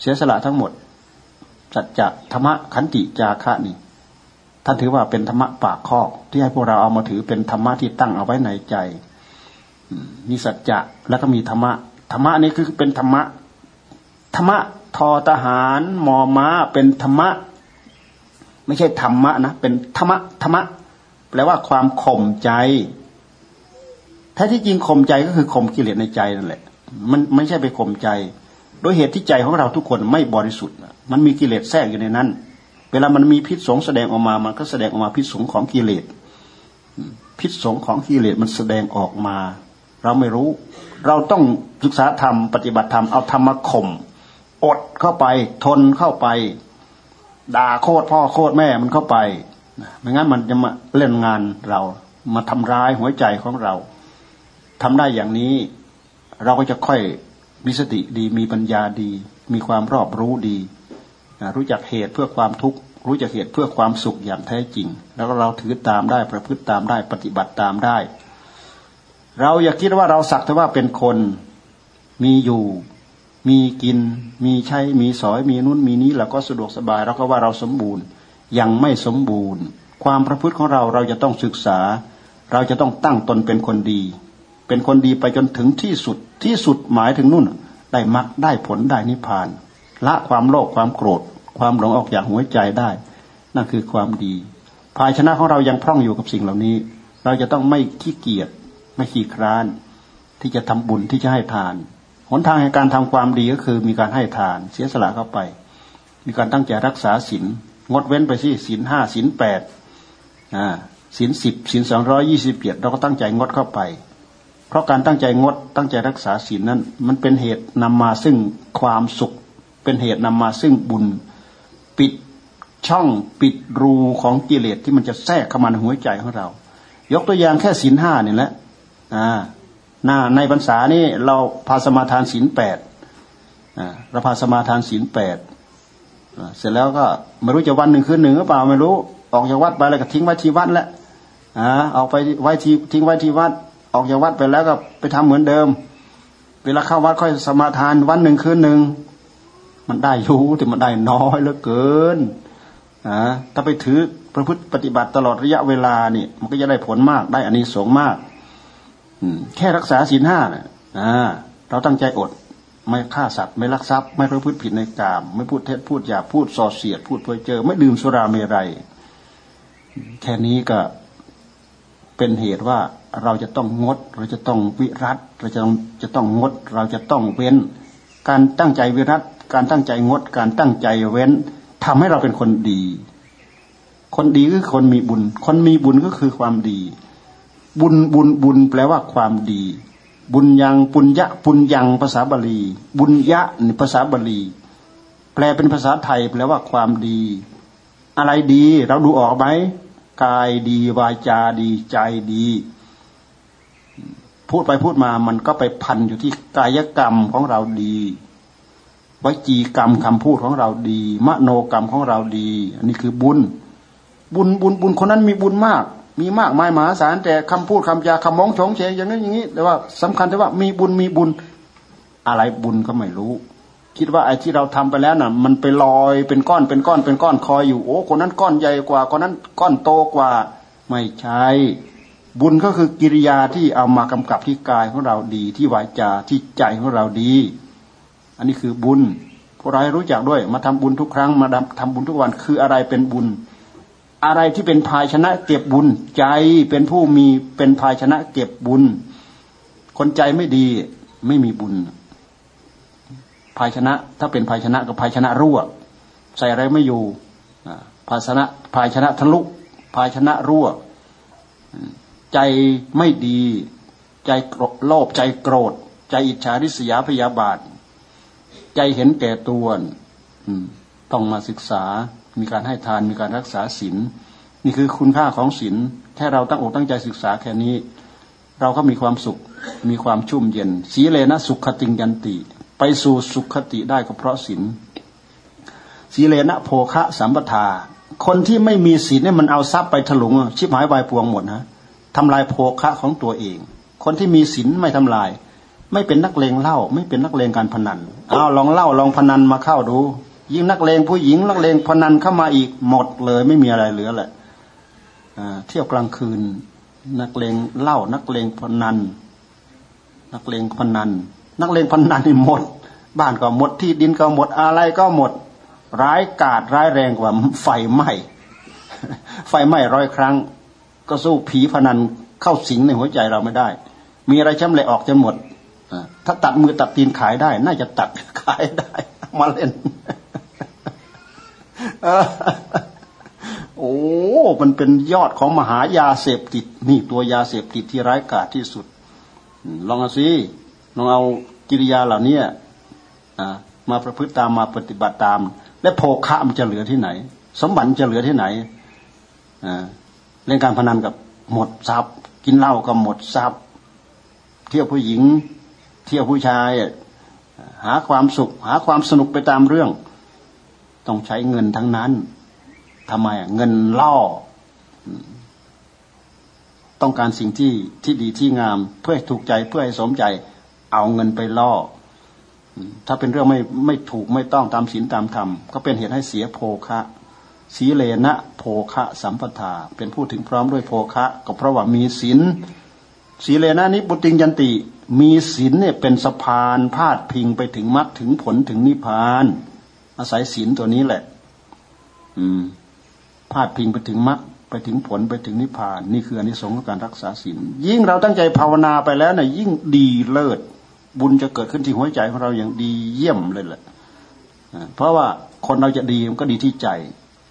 เสียสละทั้งหมด สัจจะธรรมะขันติจาคะนี่ท่านถือว่าเป็นธรรมะปากคอก ที่ให้พวกเราเอามาถือเป็นธรรมะที่ตั้งเอาไว้ในใจมีสัจจะแล้วก็มีธรรมะธรรมะนี่คือเป็นธรรมะธรรมะทอทหารมอม้าเป็นธรรมะ ไม่ใช่ธรรมะนะเป็นธรรมะธรรมะแปลว่าความข่มใจแท้ที่จริงข่มใจก็คือข่มกิเลสในใจนั่นแหละ มันไม่ใช่ไปข่มใจ โดยเหตุที่ใจของเราทุกคนไม่บริสุทธิ์ มันมีกิเลสแทรกอยู่ในนั้น เวลามันมีพิษสงแสดงออกมา มันก็แสดงออกมาพิษสงของกิเลสพิษสงของกิเลสมันแสดงออกมา เราไม่รู้ เราต้องศึกษาธรรมปฏิบัติธรรมเอาธรรมมาข่มอดเข้าไป ทนเข้าไป ด่าโคตรพ่อโคตรแม่มันเข้าไปไม่งั้นมันจะมาเล่นงานเรา มาทำร้ายหัวใจของเราทำได้อย่างนี้ เราก็จะค่อยมีสติดีมีปัญญาดี มีความรอบรู้ดี รู้จักเหตุเพื่อความทุกข์รู้จักเหตุเพื่อความสุขอย่างแท้จริง แล้วเราถือตามได้ประพฤติตามได้ปฏิบัติตามได้ เราอย่าคิดว่าเราสักแต่ว่าเป็นคนมีอยู่ มีกิน มีใช้มีสอยมีนุ่นมีนี้เราก็สะดวกสบายเราก็ว่าเราสมบูรณ์ยังไม่สมบูรณ์ ความประพฤติของเราเราจะต้องศึกษา เราจะต้องตั้งตนเป็นคนดี เป็นคนดีไปจนถึงที่สุดที่สุดหมายถึงนู่นได้มรรคได้ผลได้นิพพาน ละความโลภความโกรธ ความหลงออกจากหัวใจได้ นั่นคือความดี ภายชนะของเรายังพร่องอยู่กับสิ่งเหล่านี้ เราจะต้องไม่ขี้เกียจไม่ขี้คร้าน ที่จะทำบุญที่จะให้ทานหนทางในการทำความดีก็คือมีการให้ทาน เสียสละเข้าไป มีการตั้งใจรักษาศีลงดเว้นไปสิศีลห้าศีลแปดอ่าศีลสิบศีลสองร้อยี่สิบเจ็ดเราก็ตั้งใจงดเข้าไป เพราะการตั้งใจงดตั้งใจรักษาศีลนั้น มันเป็นเหตุนำมาซึ่งความสุข เป็นเหตุนำมาซึ่งบุญ ปิดช่องปิดรูของกิเลสที่มันจะแทรกเข้ามาในหัวใจของเรา ยกตัวอย่างแค่ศีลห้าเนี่ยแหละอ่าหน้าในพรรษานี่เราพาสมาทานศีลแปดเราพาสมาทานศีลแปดเสร็จแล้วก็ไม่รู้จะวันหนึ่งคืนหนึ่งหรือเปล่าไม่รู้ออกจากวัดไปแล้วก็ทิ้งไว้ที่วัดแล้วอ่าออกไปไว้ที่ทิ้งไว้ที่วัด ออกจากวัดไปแล้วก็ไปทำเหมือนเดิม เวลาเข้าวัดค่อยสมาทานวันหนึ่งคืนหนึ่ง มันได้อยู่แต่มันได้น้อยเหลือเกินอ่าถ้าไปถือประพฤติปฏิบัติตลอดระยะเวลาเนี่ย มันก็จะได้ผลมากได้อันนี้สงมากแค่รักษาศีลห้าเนี่ยเราตั้งใจอด ไม่ฆ่าสัตว์ไม่ลักทรัพย์ ไม่ประพฤติผิดในกาม ไม่พูดเท็จพูดหยาพูดส่อเสียด พูดเพ้อเจอไม่ดื่มสุราเมรัยแค่นี้ก็เป็นเหตุว่าเราจะต้องงด เราจะต้องวิรัตเราจะต้องจะต้องงด เราจะต้องเว้น การตั้งใจวิรัต การตั้งใจงด การตั้งใจเว้นทำให้เราเป็นคนดี คนดีคือคนมีบุญ คนมีบุญก็คือความดี บุญบุญบุญแปลว่าความดี บุญยังปุญญะปุญยังภาษาบาลี บุญยะในภาษาบาลี แปลเป็นภาษาไทย แปลว่าความดี อะไรดี เราดูออกไหมกายดีวาจาดีใจดี พูดไปพูดมามันก็ไปพันอยู่ที่กายกรรมของเราดี วจีกรรมคำพูดของเราดี มโนกรรมของเราดี อันนี้คือบุญ บุญบุญบุญคนนั้นมีบุญมาก มีมากมายมหาศาลแต่คำพูดคำจาคำมองชงเชงอย่างนี้อย่างนี้ แต่ว่าสำคัญแต่ว่ามีบุญมีบุญอะไรบุญก็ไม่รู้ คิดว่าไอ้ที่เราทำไปแล้วน่ะ มันไปลอยเป็นก้อนเป็นก้อนเป็นก้อนคอยอยู่โอ้คนนั้นก้อนใหญ่กว่าคนนั้นก้อนโตกว่าไม่ใช่บุญก็คือกิริยาที่เอามากำกับที่กายของเราดี ที่วาจาที่ใจของเราดี อันนี้คือบุญพวกเราให้รู้จักด้วย มาทำบุญทุกครั้งมาทำบุญทุกวันคืออะไรเป็นบุญ อะไรที่เป็นภายชนะเก็บบุญ ใจเป็นผู้มีเป็นภายชนะเก็บบุญ คนใจไม่ดีไม่มีบุญ ภายชนะ ถ้าเป็นภายชนะกับภายชนะรั่วใส่อะไรไม่อยู่ภาชนะภายชนะทะลุภายชนะรั่ว ใจไม่ดี ใจโลภใจโกรธ ใจอิจฉาริษยาพยาบาท ใจเห็นแก่ตัวต้องมาศึกษา มีการให้ทาน มีการรักษาศีลนี่คือคุณค่าของศีลแค่เราตั้งอกตั้งใจศึกษาแค่นี้ เราก็มีความสุข มีความชุ่มเย็นสีเลนะสุขติงยันติ ไปสู่สุขติได้ก็เพราะศีลสีเลนะโภคะสัมปทา คนที่ไม่มีศีลเนี่ยมันเอาทรัพย์ไปถลุง ชิบหายวายพวงหมดนะทำลายโภคะของตัวเอง คนที่มีศีลไม่ทำลาย ไม่เป็นนักเลงเล่า ไม่เป็นนักเลงการพนันเอาลองเล่าลองพนันมาเข้าดู ยิ่งนักเลงผู้หญิง นักเลงพนันเข้ามาอีกหมดเลย ไม่มีอะไรเหลือแหละเที่ยวกลางคืน นักเลงเล่า นักเลงพนัน นักเลงพนัน นักเลงพนันนี่หมด บ้านก็หมดที่ดินก็หมดอะไรก็หมด ร้ายกาจร้ายแรงกว่าไฟไหม้ไฟไหม้ร้อยครั้ง ก็สู้ผีพนันเข้าสิงในหัวใจเราไม่ได้ มีอะไรช้ำเลยออกจนหมด ถ้าตัดมือตัดตีนขายได้ น่าจะตัดขายได้ มาเล่นโอ้ มันเป็นยอดของมหายาเสพติด นี่ตัวยาเสพติดที่ร้ายกาจที่สุด ลองเอาสิลองเอากิริยาเหล่านี้มาประพฤติตามมาปฏิบัติตาม และโภคะมันจะเหลือที่ไหน สมบัติจะเหลือที่ไหนเล่นการพนันกับหมดทรัพย์ กินเหล้าก็หมดทรัพย์ เที่ยวผู้หญิง ที่ยวผู้ชายหาความสุข หาความสนุกไปตามเรื่อง ต้องใช้เงินทั้งนั้นทำไมเงินล่อ ต้องการสิ่งที่ที่ดีที่งาม เพื่อให้ถูกใจเพื่อให้สมใจ เอาเงินไปล่อ ถ้าเป็นเรื่องไม่ไม่ถูกไม่ต้องตามศีลตามธรรม ก็เป็นเหตุให้เสียโภคะสีเลนะโภคะสัมปทา เป็นผู้ถึงพร้อมด้วยโภคะ ก็เพราะว่ามีศีลสีเลนะนิบุติงยันติมีศีลเนี่ยเป็นสะพานพาดพิงไปถึงมรรคถึงผลถึงนิพพาน อาศัยศีลตัวนี้แหละ อืม พาดพิงไปถึงมรรคไปถึงผลไปถึงนิพพาน นี่คืออนิสงส์ของการรักษาศีลยิ่งเราตั้งใจภาวนาไปแล้วนะ่ยยิ่งดีเลิศ บุญจะเกิดขึ้นที่หัวใจของเราอย่างดีเยี่ยมเลยแหละเพราะว่าคนเราจะดีมันก็ดีที่ใจ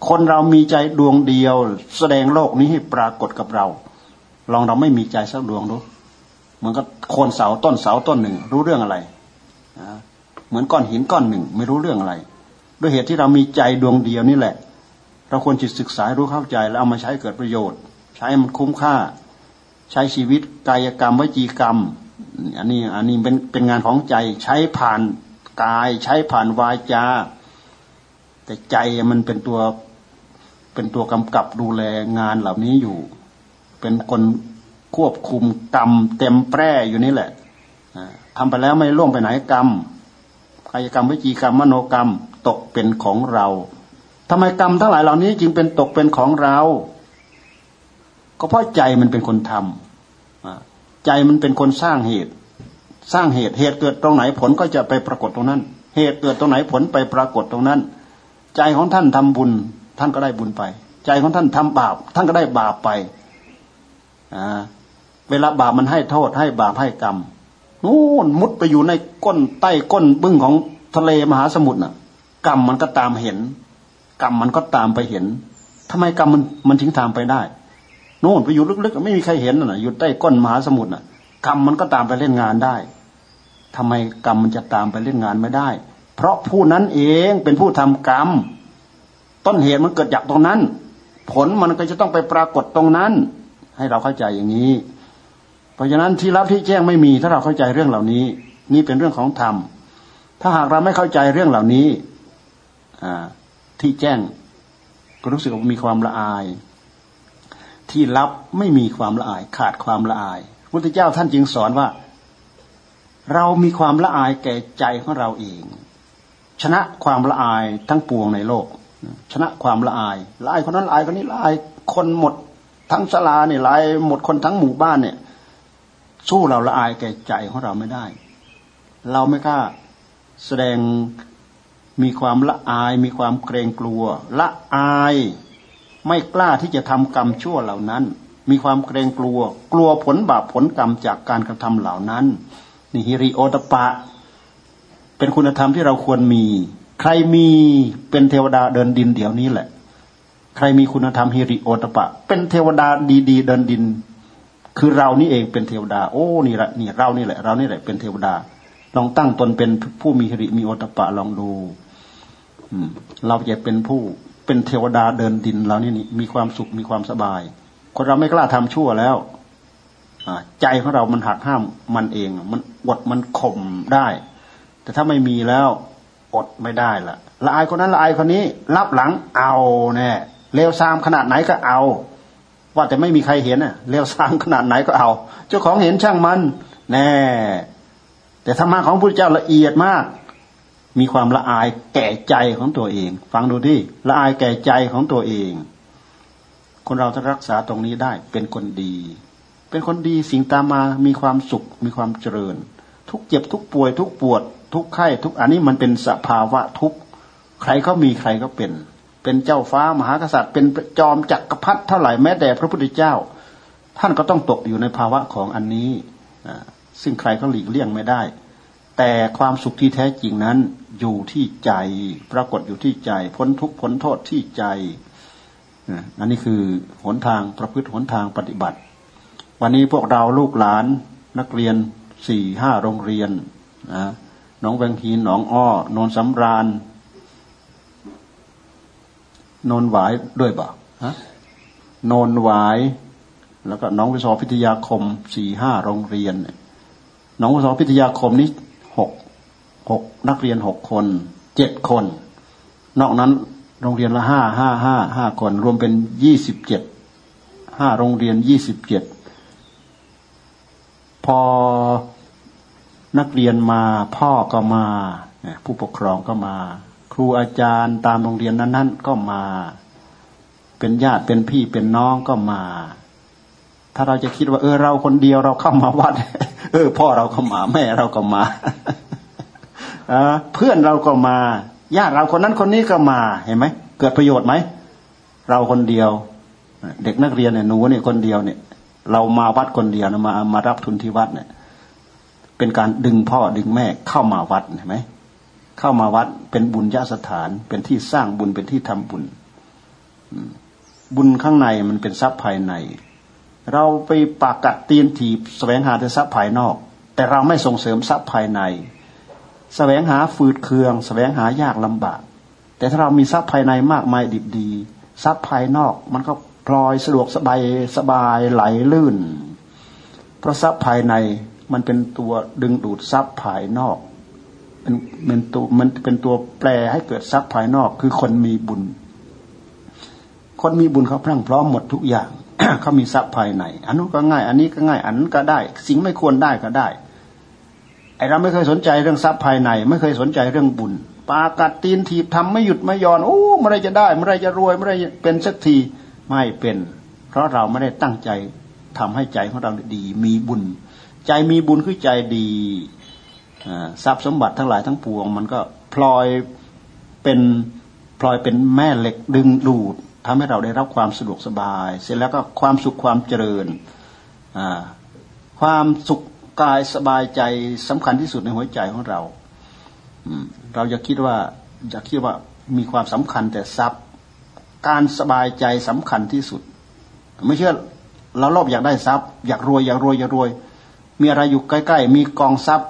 คนเรามีใจดวงเดียว แสดงโลกนี้ให้ปรากฏกับเรา ลองเราไม่มีใจสักดวงดู มือนกับโคนเสาต้นเสาต้นหนึ่ง รู้เรื่องอะไรเหมือนก้อนหินก้อนหนึ่ง ไม่รู้เรื่องอะไร ด้วยเหตุที่เรามีใจดวงเดียวนี่แหละ เราควรจิตศึกษารู้เข้าใจแล้วเอามาใช้เกิดประโยชน์ ใช้มันคุ้มค่า ใช้ชีวิตกายกรรมวิจีกรรม อันนี้อันนี้เป็นเป็นงานของใจใช้ผ่านกาย ใช้ผ่านวาจาแต่ใจมันเป็นตัวเป็นตัวกำกับดูแลงานเหล่านี้อยู่ เป็นคน ควบคุมกรรมเต็มแปร่อยู่นี่แหละทำไปแล้วไม่ล่วงไปไหนกรรมกายกรรมวิจีกรรมมโนกรรมตกเป็นของเราทำไมกรรมทั้งหลายเหล่านี้จึงเป็นตกเป็นของเรา ก็เพราะใจมันเป็นคนทำใจมันเป็นคนสร้างเหตุ สร้างเหตุเหตุเกิดตรงไหนผลก็จะไปปรากฏตรงนั้น เหตุเกิดตรงไหนผลไปปรากฏตรงนั้น ใจของท่านทำบุญ ท่านก็ได้บุญไป ใจของท่านทำบาปท่านก็ได้บาปไปอ่า เวลาบาปมันให้โทษให้บาปให้กรรมนู่นมุดไปอยู่ในก้นใต้ก้นบึ้งของทะเลมหาสมุทรน่ะ กรรมมันก็ตามเห็น กรรมมันก็ตามไปเห็นทำไมกรรมมันมันถึงตามไปได้โน่นไปอยู่ลึกๆไม่มีใครเห็นน่ะอยู่ใต้ก้นมหาสมุทรน่ะ กรรมมันก็ตามไปเล่นงานได้ทำไมกรรมมันจะตามไปเล่นงานไม่ได้ เพราะผู้นั้นเองเป็นผู้ทำกรรม ต้นเหตุมันเกิดจากตรงนั้น ผลมันก็จะต้องไปปรากฏตรงนั้น ให้เราเข้าใจอย่างนี้ ราะฉะนั้นที่รับที่แจ้งไม่มีถ้าเราเข้าใจเรื่องเหล่านี้ นี่เป็นเรื่องของธรรม ถ้าหากเราไม่เข้าใจเรื่องเหล่านี้ที่แจ้งก็รู้สึกว่ามีความละอาย ที่รับไม่มีความละอาย ขาดความละอายพุทธเจ้าท่านจึงสอนว่า เรามีความละอายแก่ใจของเราเอง ชนะความละอายทั้งปวงในโลก ชนะความละอายละอายคนนั้นละอายคนนี้ละอายคนหมดทั้งสลาเนี่ยละอายหมดคนทั้งหมู่บ้านเนี่ย สู้เราละอายแก่ใจของเราไม่ได้ เราไม่กล้าแสดงมีความละอาย มีความเกรงกลัว ละอาย ไม่กล้าที่จะทำกรรมชั่วเหล่านั้น มีความเกรงกลัว กลัวผลบาปผลกรรมจากการกระทำเหล่านั้นนี่ฮิริโอตปะ เป็นคุณธรรมที่เราควรมี ใครมีเป็นเทวดาเดินดินเดี๋ยวนี้แหละ ใครมีคุณธรรมฮิริโอตปะ เป็นเทวดาดี ๆ เดินดิน คือเรานี่เองเป็นเทวดา โอ้นี่แหละนี่เรานี่แหละ เรานี่แหละเป็นเทวดา ลองตั้งตนเป็นผู้มีหริมีโอตปะลองดูเราจะเป็นผู้เป็นเทวดาเดินดินเรานี่นี่มีความสุขมีความสบาย คนเราไม่กล้าทำชั่วแล้วใจของเรามันหักห้ามมันเอง มันอดมันข่มได้ แต่ถ้าไม่มีแล้วอดไม่ได้ละละอายคนนั้นละอายคนนี้ รับหลังเอาแน่เลวซามขนาดไหนก็เอา ว่าแต่ไม่มีใครเห็นน่ะเลวซามขนาดไหนก็เอา เจ้าของเห็นช่างมัน แน่ แต่ธรรมะของพระเจ้าละเอียดมาก มีความละอายแก่ใจของตัวเอง ฟังดูที่ละอายแก่ใจของตัวเอง คนเราจะรักษาตรงนี้ได้ เป็นคนดี เป็นคนดีสิ่งตามมามีความสุข มีความเจริญ ทุกเจ็บทุกป่วย ทุกปวด ทุกไข้ ทุกอันนี้มันเป็นสภาวะทุกใครก็มีใครก็เป็น เป็นเจ้าฟ้ามหากษัตริย์ เป็นจอมจักรพรรดิเท่าไหร่แม้แต่พระพุทธเจ้า ท่านก็ต้องตกอยู่ในภาวะของอันนี้ซึ่งใครก็หลีกเลี่ยงไม่ได้ แต่ความสุขที่แท้จริงนั้นอยู่ที่ใจปรากฏอยู่ที่ใจ พ้นทุกพ้นโทษที่ใจอันนี้คือหนทางประพฤติหนทางปฏิบัติ วันนี้พวกเราลูกหลานนักเรียนสี่ห้าโรงเรียนนะน้องแวงฮีนหนองอ้อนนสำราญ นนหวายด้วยบ่ฮะนนหวาย แล้วก็น้องวิศวพิทยาคมสี่ห้าโรงเรียนน้องวิศวพิทยาคมนี้หกหกนักเรียนหกคนเจ็ดคน นอกนั้นโรงเรียนละห้าห้าห้าห้าคน รวมเป็นยี่สิบเจ็ดห้าโรงเรียนยี่สิบเจ็ดพอนักเรียนมาพ่อก็มา ผู้ปกครองก็มา ครูอาจารย์ตามโรงเรียนนั้น ๆ ก็มา เป็นญาติเป็นพี่เป็นน้องก็มา ถ้าเราจะคิดว่า เออเราคนเดียวเราเข้ามาวัด เออ พ่อเราก็มาแม่เราก็มาเพื่อนเราก็มา ญาติเราคนนั้นคนนี้ก็มาเห็นไหมเกิดประโยชน์ไหมเราคนเดียว เด็กนักเรียนเนี่ยหนูเนี่ยคนเดียวเนี่ย เรามาวัดคนเดียวนะมามารับทุนที่วัดเนี่ย เป็นการดึงพ่อดึงแม่เข้ามาวัดเห็นไหม เข้ามาวัดเป็นบุญญาสถาน เป็นที่สร้างบุญเป็นที่ทำบุญบุญข้างในมันเป็นทรัพย์ภายใน เราไปปากกัดตีนถีบแสวงหาแต่ทรัพย์ภายนอก แต่เราไม่ส่งเสริมทรัพย์ภายใน แสวงหาฟืดเคืองแสวงหายากลำบาก แต่ถ้าเรามีทรัพย์ภายในมากมายดิบดี ทรัพย์ภายนอกมันก็พลอยสะดวกสบายสบายไหลลื่น เพราะทรัพย์ภายในมันเป็นตัวดึงดูดทรัพย์ภายนอก เป็นเป็นตัวมันเป็นตัวแปรให้เกิดทรัพย์ภายนอก คือคนมีบุญ คนมีบุญเขาพรั่งพร้อมหมดทุกอย่างเขามีทรัพย์ภายในอันนู้นก็ง่าย อันนี้ก็ง่าย อันนั้นก็ได้ สิ่งไม่ควรได้ก็ได้ไอเราไม่เคยสนใจเรื่องทรัพย์ภายใน ไม่เคยสนใจเรื่องบุญปากัดตีนถีบทำไม่หยุดไม่ย่อนโอ้เมื่อไรจะได้เมื่อไรจะรวยเมื่อไรเป็นสักทีไม่เป็น เพราะเราไม่ได้ตั้งใจทำให้ใจของเราดี มีบุญ ใจมีบุญคือใจดี ทรัพย์สมบัติทั้งหลายทั้งปวง มันก็พลอยเป็นพลอยเป็นแม่เหล็กดึงดูดทำให้เราได้รับความสะดวกสบาย เสร็จแล้วก็ความสุขความเจริญความสุขกายสบายใจสำคัญที่สุดในหัวใจของเราเราจะคิดว่าจะคิดว่ามีความสำคัญแต่ทรัพย์ การสบายใจสำคัญที่สุด ไม่เชื่อเราโลภอยากได้ทรัพย์ อยากรวยอยากรวยอยากรวย มีอะไรอยู่ใกล้ ๆ มีกองทรัพย์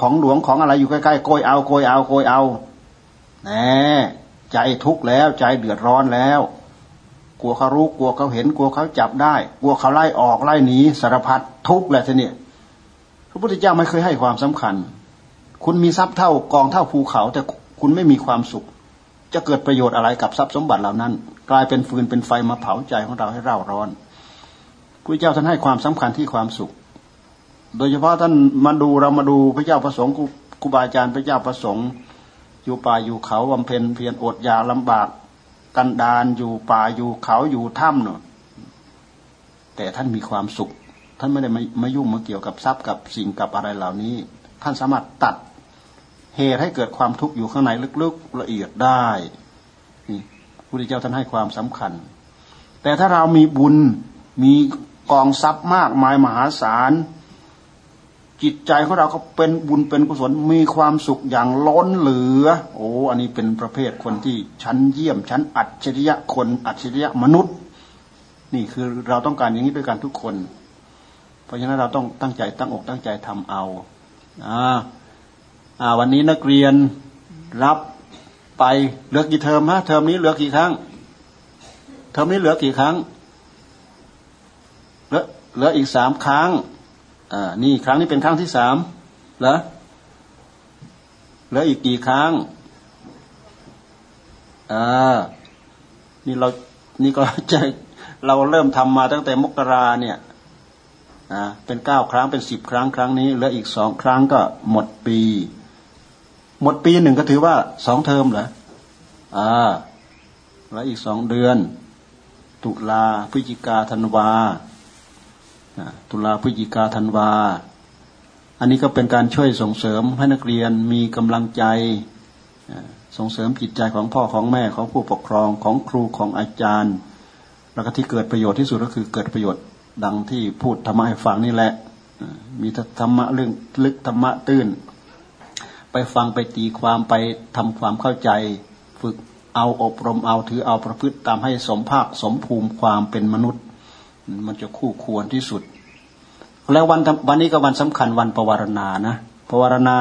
ของหลวงของอะไรอยู่ใกล้ๆโกยเอาโกยเอาโกยเอาแหมใจทุกข์แล้ว ใจเดือดร้อนแล้ว กลัวเขารู้กลัวเขาเห็นกลัวเขาจับได้ กลัวเขาไล่ออกไล่หนีสารพัดทุกข์แหละทีนี้พระพุทธเจ้าไม่เคยให้ความสำคัญ คุณมีทรัพย์เท่ากองเท่าภูเขา แต่คุณไม่มีความสุข จะเกิดประโยชน์อะไรกับทรัพย์สมบัติเหล่านั้น กลายเป็นฟืนเป็นไฟมาเผาใจของเราให้เร่าร้อนพระเจ้าท่านให้ความสำคัญที่ความสุข โดยเฉพาะท่านมาดูเรามาดูพระเจ้าประสงค์ครูบาอาจารย์พระเจ้าประสงค์ อยู่ป่าอยู่เขาบำเพ็ญเพียรอดอยากลำบากกันดานอยู่ป่าอยู่เขาอยู่ถ้ำเนาะแต่ท่านมีความสุข ท่านไม่ได้มายุ่งมาเกี่ยวกับทรัพย์กับสิ่งกับอะไรเหล่านี้ ท่านสามารถตัดเหตุให้เกิดความทุกข์อยู่ข้างในลึกๆละเอียดได้นี่พระพุทธเจ้าท่านให้ความสำคัญ แต่ถ้าเรามีบุญมีกองทรัพย์มากมายมหาศาล จิตใจของเราก็เป็นบุญเป็นกุศลมีความสุขอย่างล้นเหลือ โอ้อันนี้เป็นประเภทคนที่ชั้นเยี่ยม ชั้นอัจฉริยะคนอัจฉริยะมนุษย์ นี่คือเราต้องการอย่างนี้ด้วยกันทุกคน เพราะฉะนั้นเราต้องตั้งใจตั้งอกตั้งใจทำเอาอ่าอ่าวันนี้นักเรียนรับไปเหลือกี่เทอมฮะเทอมนี้เหลือกี่ครั้งเทอมนี้เหลือกี่ครั้งเหลือเหลืออีกสามครั้ง อ่านี่ครั้งนี้เป็นครั้งที่สามเหรอเหลืออีกกี่ครั้งอ่านี่เรานี่ก็จะเราเริ่มทำมาตั้งแต่มกราเนี่ยอ่าเป็นเก้าครั้งเป็นสิบครั้งครั้งนี้เหลืออีกสองครั้งก็หมดปี หมดปีหนึ่งก็ถือว่าสองเทอมเหรออ่าแล้วอีกสองเดือน ตุลาพฤศจิกาธันวา ตุลาพฤศจิกาธันวา อันนี้ก็เป็นการช่วยส่งเสริมให้นักเรียนมีกำลังใจส่งเสริมจิตใจของพ่อของแม่ของผู้ปกครองของครูของอาจารย์ แล้วก็ที่เกิดประโยชน์ที่สุดก็คือเกิดประโยชน์ดังที่พูดธรรมะให้ฟังนี่แหละ มีธรรมะเรื่องลึกธรรมะตื้น ไปฟังไปตีความไปทำความเข้าใจ ฝึกเอาอบรมเอาถือเอาประพฤติตามให้สมภาคสมภูมิความเป็นมนุษย์ มันจะคู่ควรที่สุด แล้ววันวันนี้ก็วันสำคัญวันปวารณานะปวารณา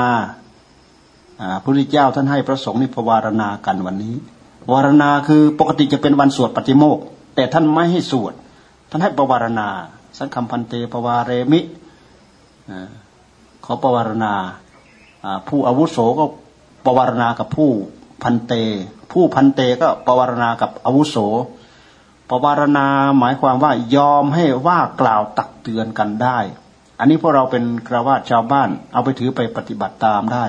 พระพุทธเจ้าท่านให้พระสงฆ์นี่ปวารณากันวันนี้วารณาคือปกติจะเป็นวันสวดปฏิโมกแต่ท่านไม่ให้สวด ท่านให้ปวารณา สังคมพันเตปวารเรมิขอปวารณาผู้อาวุโสก็ปวารณากับผู้พันเต ผู้พันเตก็ปวารณากับอาวุโส ปวารณาหมายความว่ายอมให้ว่ากล่าวตักเตือนกันได้ อันนี้พวกเราเป็นกระวาดชาวบ้าน เอาไปถือไปปฏิบัติตามได้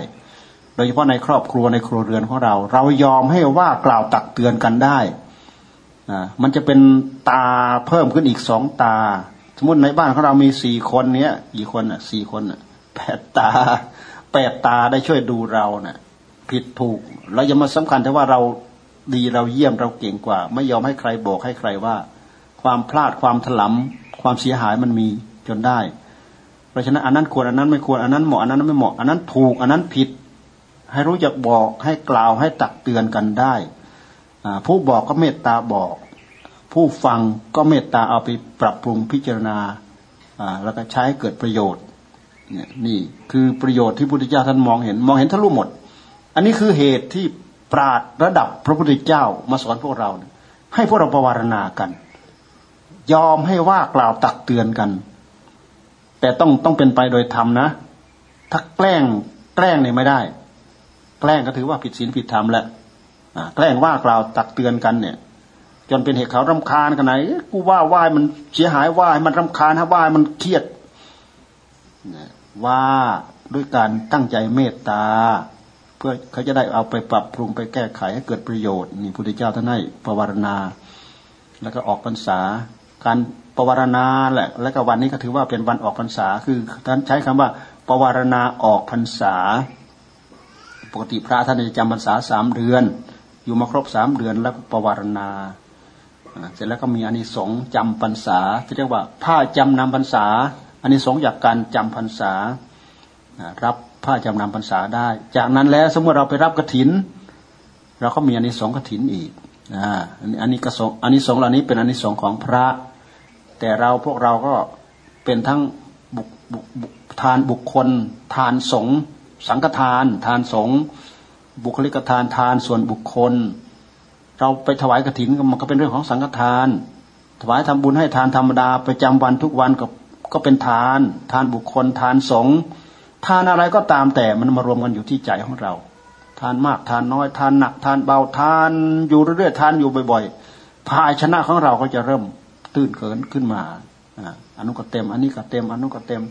โดยเฉพาะในครอบครัวในครัวเรือนของเรา เรายอมให้ว่ากล่าวตักเตือนกันได้มันจะเป็นตาเพิ่มขึ้นอีกสองตา สมมติในบ้านของเรามีสี่คนเนี้ยกี่คนอะสี่คนอะแปดตาแปดตาได้ช่วยดูเราเนะ่ยผิดถูกเราอย่ามาสำคัญแต่ว่าเรา ดีเราเยี่ยมเราเก่งกว่า ไม่ยอมให้ใครบอกให้ใครว่า ความพลาดความถลำความเสียหายมันมีจนได้ เพราะฉะนั้นอันนั้นควรอันนั้นไม่ควรอันนั้นเหมาะอันนั้นไม่เหมาะอันนั้นถูกอันนั้นผิด ให้รู้จักบอกให้กล่าวให้ตักเตือนกันได้ผู้บอกก็เมตตาบอก ผู้ฟังก็เมตตาเอาไปปรับปรุงพิจารณาแล้วก็ใช้เกิดประโยชน์นี่คือประโยชน์ที่พุทธเจ้าท่านมองเห็น มองเห็นทะลุหมด อันนี้คือเหตุที่ ปราดระดับพระพุทธเจ้ามาสอนพวกเรา ให้พวกเราประวารณากัน ยอมให้ว่ากล่าวตักเตือนกัน แต่ต้องต้องเป็นไปโดยธรรมนะ ถ้าแกล้งแกล้งเนี่ยไม่ได้ แกล้งก็ถือว่าผิดศีลผิดธรรมแหละแกล้งว่ากล่าวตักเตือนกันเนี่ย จนเป็นเหตุเขารำคาญกันไหนกูว่าว่ายมันเสียหายว่ายมันรำคาญฮะว่ายมันเครียดว่าด้วยการตั้งใจเมตตา เพื่อเขาจะได้เอาไปปรับปรุงไปแก้ไขให้เกิดประโยชน์นี่พุทธเจ้าท่านให้ปวารณา แล้วก็ออกพรรษา การปวารณาแหละแล้วก็วันนี้ก็ถือว่าเป็นวันออกพรรษาคือท่านใช้คำว่าปวารณาออกพรรษา ปกติพระท่านจะจำพรรษาสามเดือน อยู่มาครบสามเดือนแล้วประวารณาเสร็จแล้วก็มีอานิสงส์จำพรรษาที่เรียกว่าผ้าจำนำพรรษาอานิสงส์จากการจำพรรษารับ ผ้าจำนำพรรษาได้ จากนั้นแล้วสมมติเราไปรับกระถิน เราก็มีอานิสงส์กระถินอีกอันนี้กระสงอันนี้สงเหล่านี้เป็นอันนี้สงของพระ แต่เราพวกเราก็เป็นทั้งบุกบุกทานบุคคล ทานสงสังฆทาน ทานสงบุคลิกทานทานส่วนบุคคล เราไปถวายกรถินมันก็เป็นเรื่องของสังฆทาน ถวายทำบุญให้ทานธรรมดาประจำวันทุกวันก็ก็เป็นทาน ทานบุคคลทานสง ทานอะไรก็ตามแต่มันมารวมกันอยู่ที่ใจของเรา ทานมากทานน้อยทานหนัก ทานเบาทานอยู่เรื่อยๆทานอยู่บ่อยๆภายชนะของเราก็จะเริ่มตื่นเขินขึ้นมาอันนู้นก็เต็ม อันนี้ก็เต็ม อันนู้นก็เต็ม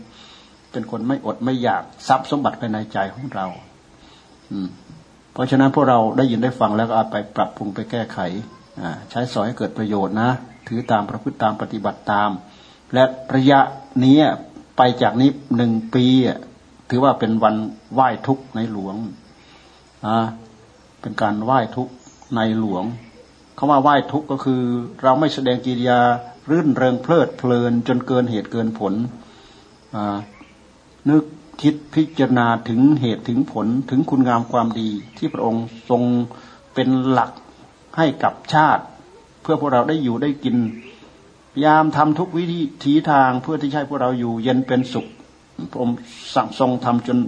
เป็นคนไม่อดไม่อยากทรัพย์สมบัติภายในใจของเรา อืม เพราะฉะนั้นพวกเราได้ยินได้ฟังแล้วก็เอาไปปรับปรุงไปแก้ไขใช้สอยให้เกิดประโยชน์นะ ถือตามประพฤติตามปฏิบัติตาม และระยะนี้ไปจากนี้หนึ่งปี ถือว่าเป็นวันไหว้ทุกในหลวงเป็นการไหว้ทุกในหลวงคาว่าไหว้ทุกก็คือ เราไม่แสดงกิริยารื่นเริงเพลิดเพลิน จนเกินเหตุเกินผลนึกคิดพิจารณาถึงเหตุถึงผลถึงคุณงามความดี ที่พระองค์ทรงเป็นหลักให้กับชาติ เพื่อพวกเราได้อยู่ได้กินพยายามทำทุกวิธีทีทางเพื่อที่ให้พวกเราอยู่เย็นเป็นสุข พระองค์สั่งทรงทำจน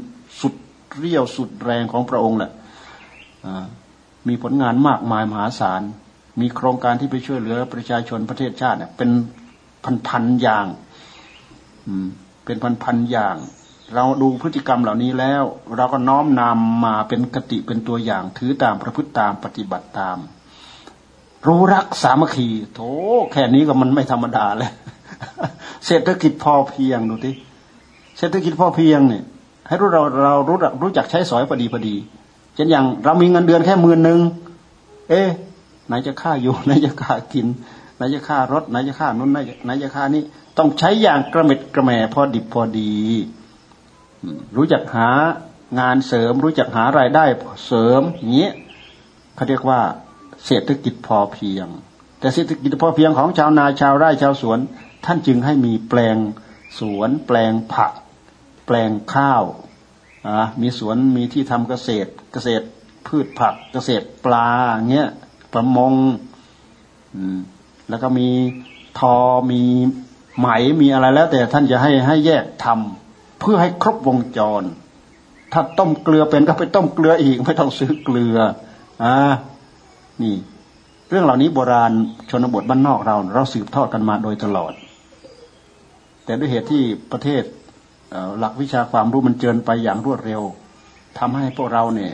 สุดเรี่ยวสุดแรงของพระองค์แหละมีผลงานมากมายมหาศาล มีโครงการที่ไปช่วยเหลือประชาชนประเทศชาติเนี่ยเป็นพันๆอย่างเป็นพันๆอย่าง เราดูพฤติกรรมเหล่านี้แล้ว เราก็น้อมนำมาเป็นกติเป็นตัวอย่าง ถือตามประพฤติตามปฏิบัติตาม รู้รักสามัคคีโถแค่นี้ก็มันไม่ธรรมดาเลยเศรษฐกิจพอเพียงดูที่ เศรษฐกิจพอเพียงเนี่ยให้รู้เราเรารู้รู้จักใช้สอยพอดีพอดี เช่นอย่างเรามีเงินเดือนแค่หมื่นหนึ่งเอ๊ะไหนจะค่าอยู่ไหนจะค่ากินไหนจะค่ารถไหนจะค่านู้นไหนไหนจะค่านี้ ต้องใช้อย่างกระเม็ดกระแมพอดิบพอดีรู้จักหางานเสริม รู้จักหารายได้เสริมอย่างเงี้ยเขาเรียกว่า เศรษฐกิจพอเพียง แต่เศรษฐกิจพอเพียงของชาวนาชาวไร่ชาวสวน ท่านจึงให้มีแปลงสวนแปลงผัก ปลงข้าวมีสวนมีที่ทำเกษตรเกษตรพืชผักเกษตรปลาเงี้ยประมงแล้วก็มีทอมีไหมมีอะไรแล้ว แต่ท่านจะให้ให้แยกทำเพื่อให้ครบวงจร ถ้าต้มเกลือเป็นก็ไปต้มเกลืออีกไม่ต้องซื้อเกลืออ่านี่ เรื่องเหล่านี้โบราณชนบทบ้านนอกเรา เราสืบทอดกันมาโดยตลอด แต่ด้วยเหตุที่ประเทศ หลักวิชาความรู้มันเจริญไปอย่างรวดเร็วทำให้พวกเราเนี่ย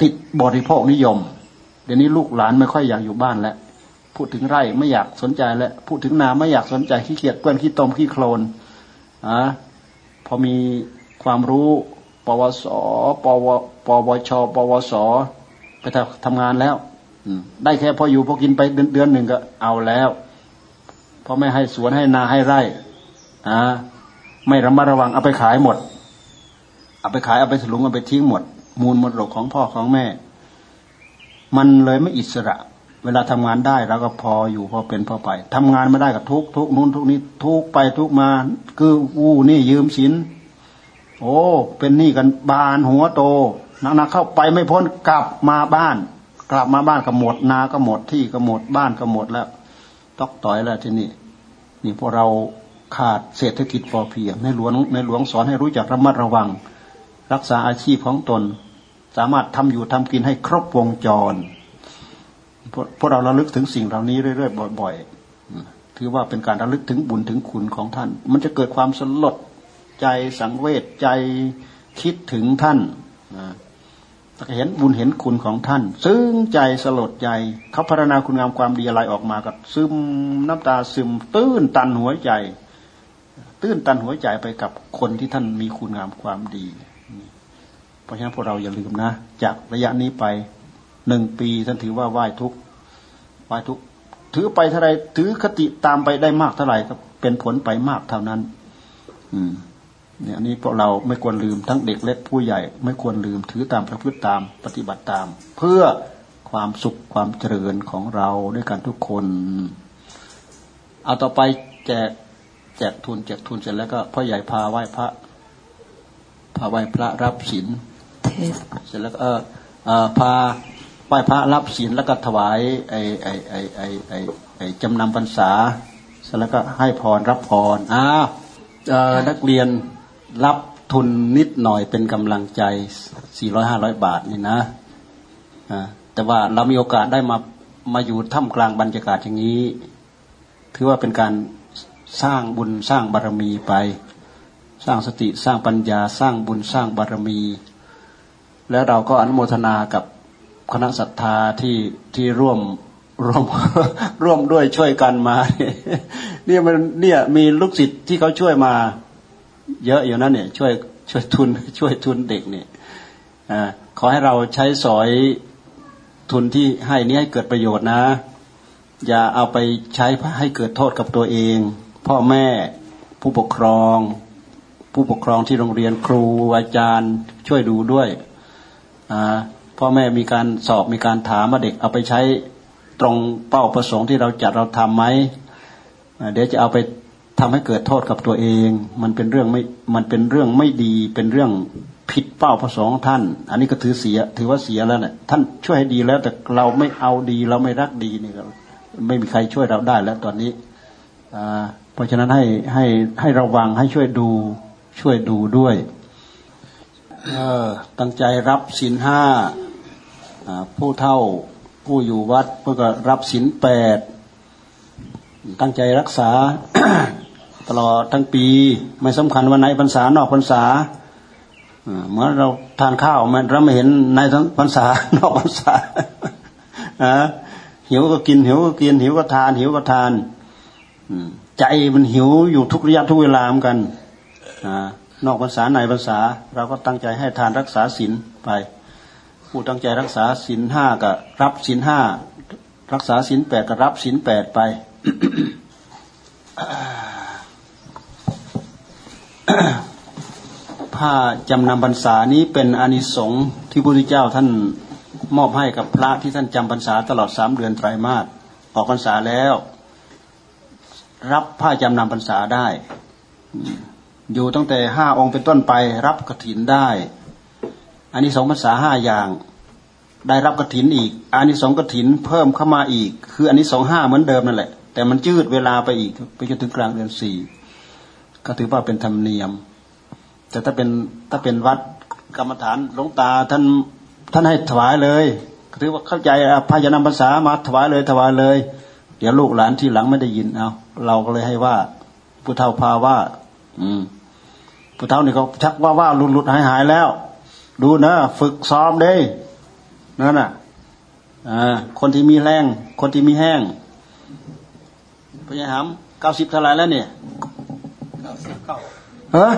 ติดบริโภคนิยม เดี๋ยวนี้ลูกหลานไม่ค่อยอยากอยู่บ้านแล้วพูดถึงไร่ไม่อยากสนใจแล้วพูดถึงนาไม่อยากสนใจขี้เกียจเปื้อนขี้ตมขี้โคลนอะพอมีความรู้ปวสปวปวชปวสไปทำงานแล้วได้แค่พออยู่พอกินไปเดือนหนึ่งก็เอาแล้วพอไม่ให้สวนให้นาให้ไร่อ่า ไม่ระมัดระวังเอาไปขายหมด เอาไปขายเอาไปสลุงเอาไปทิ้งหมด มูลหมดหลกของพ่อของแม่ มันเลยไม่อิสระ เวลาทำงานได้เราก็พออยู่พอเป็นพอไปทำงานไม่ได้ก็ทุกทุกนู้นทุกนี้ ทุกไปทุกมา คืออู้นี่ยืมสิน โอ้ เป็นหนี้กันบานหัวโตนักนักเข้าไปไม่พ้นกลับมาบ้าน กลับมาบ้านก็หมดนาก็หมดที่ก็หมดบ้านก็หมดแล้วตอกต่อยแล้วที่นี่นี่พวกเรา ขาดเศรษฐกิจพอเพียงในหลวงในหลวงสอนให้รู้จักระมัดระวัง รักษาอาชีพของตน สามารถทำอยู่ทำกินให้ครบวงจรพวกเราระลึกถึงสิ่งเหล่านี้เรื่อยๆบ่อยๆถือว่าเป็นการระลึกถึงบุญถึงคุณของท่าน มันจะเกิดความสลดใจสังเวชใจคิดถึงท่านเห็นบุญเห็นคุณของท่าน ซึ่งใจสลดใจเขาพัฒนาคุณงามความดีอะไรออกมากับซึมน้ำตาซึมตื้นตันหัวใจ ตื้นตันหัวใจไปกับคนที่ท่านมีคุณงามความดี เพราะฉะนั้นพวกเราอย่าลืมนะ จากระยะนี้ไปหนึ่งปีท่านถือว่าไหว้ทุกไหว้ทุกถือไปเท่าไรถือคติตามไปได้มากเท่าไหร่ก็เป็นผลไปมากเท่านั้น อืมเนี่ยอันนี้พวกเราไม่ควรลืมทั้งเด็กเล็กผู้ใหญ่ ไม่ควรลืมถือตามประพฤติตามปฏิบัติตาม เพื่อความสุขความเจริญของเราด้วยกันทุกคน เอาต่อไปแจก แจกทุนแจกทุนเสร็จแล้วก็พ่อใหญ่พาไหว้พระพาไหว้พระรับศีลเสร็จแล้วก็เออพาไหว้พระรับศีลแล้วก็ถวายไอไอไอไอไอไอจำนำพรรษาเสร็จแล้วก็ให้พรรับพรอ้าวนักเรียนรับทุนนิดหน่อยเป็นกำลังใจสี่ร้อยห้าร้อยบาทนี่นะแต่ว่าเรามีโอกาสได้มามาอยู่ท่ามกลางบรรยากาศอย่างนี้ ถือว่าเป็นการ สร้างบุญสร้างบารมีไป สร้างสติสร้างปัญญาสร้างบุญสร้างบารมี แล้วเราก็อนุโมทนากับคณะศรัทธาที่ที่ร่วมร่วมร่วมด้วยช่วยกันมาเนี่ยมันเนี่ยมีลูกศิษย์ที่เขาช่วยมา เยอะอยู่นั่นเนี่ย ช่วยช่วยทุนช่วยทุนเด็กเนี่ยอขอให้เราใช้สอยทุนที่ให้นี้ให้เกิดประโยชน์นะ อย่าเอาไปใช้ให้เกิดโทษกับตัวเอง พ่อแม่ผู้ปกครอง ผู้ปกครองที่โรงเรียนครูอาจารย์ช่วยดูด้วยพ่อแม่มีการสอบมีการถามมาเด็กเอาไปใช้ตรงเป้าประสงค์ที่เราจัดเราทำไหมเดี๋ยวจะเอาไปทำให้เกิดโทษกับตัวเอง มันเป็นเรื่องไม่ มันเป็นเรื่องไม่ดี เป็นเรื่องผิดเป้าประสงค์ท่าน อันนี้ก็ถือเสีย ถือว่าเสียแล้วเนะี่ยท่านช่วยให้ดีแล้ว แต่เราไม่เอาดี เราไม่รักดีนี่ไม่มีใครช่วยเราได้แล้วตอนนี้ เพราะฉะนั้นให้ให้ให้ระวังให้ช่วยดูช่วยดูด้วยเออตั้งใจรับศีลห้าผู้เท่าผู้อยู่วัดเพื่อก็รับศีลแปดตั้งใจรักษาตลอดทั้งปี ไม่สำคัญวันไหนพรรษานอกพรรษาเมื่อเราทานข้าวมันเราไม่เห็นในพรรษานอกพรรษาหิวก็กินหิวก็กินหิวก็ทานหิวก็ทาน ใจมันหิวอยู่ทุกระยะทุกเวลาเหมือนกันอนอกภาษาในภาษา เราก็ตั้งใจให้ทานรักษาศีลไป ผู้ตั้งใจรักษาศีลห้าก็รับศีลห้ารักษาศีลแปดก็รับศีลแปดไปผ้าจำนำพรรษานี้เป็นอนิสงส์ที่พระพุทธเจ้าท่านมอบให้กับพระที่ท่านจำพรรษาตลอดสามเดือนไตรมาสออกพรรษาแล้ว รับผ้าจำนำพรรษาได้ อยู่ตั้งแต่ห้าองค์เป็นต้นไป รับกถินได้อันนี้สองพรรษาห้าอย่าง ได้รับกถินอีกอันนี้สองกถินเพิ่มเข้ามาอีก คืออันนี้สองห้าเหมือนเดิมนั่นแหละ แต่มันยืดเวลาไปอีกไปจนถึงกลางเดือนสี่ก็ถือว่าเป็นธรรมเนียม แต่ถ้าเป็นถ้าเป็นวัดกรรมฐานหลวงตาท่านท่านให้ถวายเลยถือว่าเข้าใจพายนำภาษามาถวายเลยถวายเลย เดี๋ยวลูกหลานที่หลังไม่ได้ยินเอาเราก็เลยให้ว่าผู้เฒ่าพาว่า อืมผู้เฒ่านี่เขาชักว่าว่าหลุดหลุดหายหายแล้ว ดูนะฝึกซ้อมเด้นั่นน่ะอ่าคนที่มีแรง คนที่มีแห้งพญาหามเก้าสิบเท่าไรแล้วเนี่ยเก้าสิบเก้าฮะ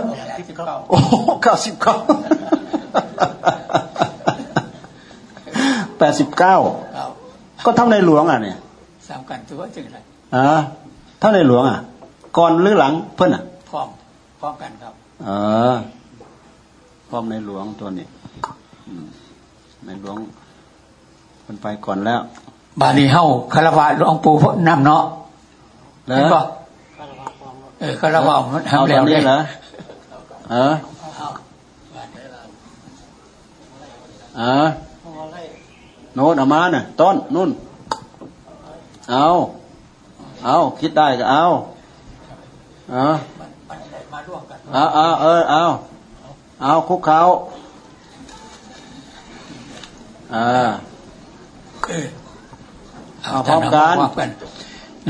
โอ้เก้าสิบเก้าแปดสิบเก้าก็เท่าในหลวงอะเนี่ย สามกันตัวจึงไรอ่าเท่าในหลวงอะ ก่อนหรือหลังเพื่อนอะ พร้อม พร้อมกันครับเออพร้อมในหลวงตัวนี้ในหลวงมันไปก่อนแล้ว บาลีเฮาคารวะหลวงปู่น้ำเนาะแล้วก็เออคารวะทำแล้วเลยเหรอเออเออโน่นเอามาเนี่ยต้นนู่น เอาเอาคิดได้ก็เอาเอาเอาเอาเออเอาเอาคุกเขาอ่าเอาพร้อมกัน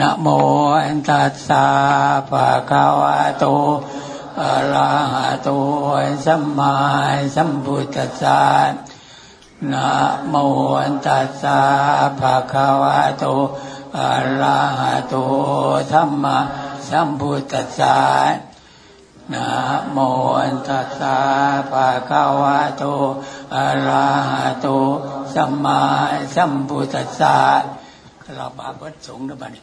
นะโมอันตัสสะภะคะวะโตอะระหะโตสัมมาสัมพุทธัสสะนะโมตัสสะภะคะวะโตอะ ระหะโตสัมมาสัมพุทธัสสะนะโมตัสสะภะคะวะโตอะระหะโตสัมมาสัมพุทธัสสะเราบาปสงฆ์นะบ้านี้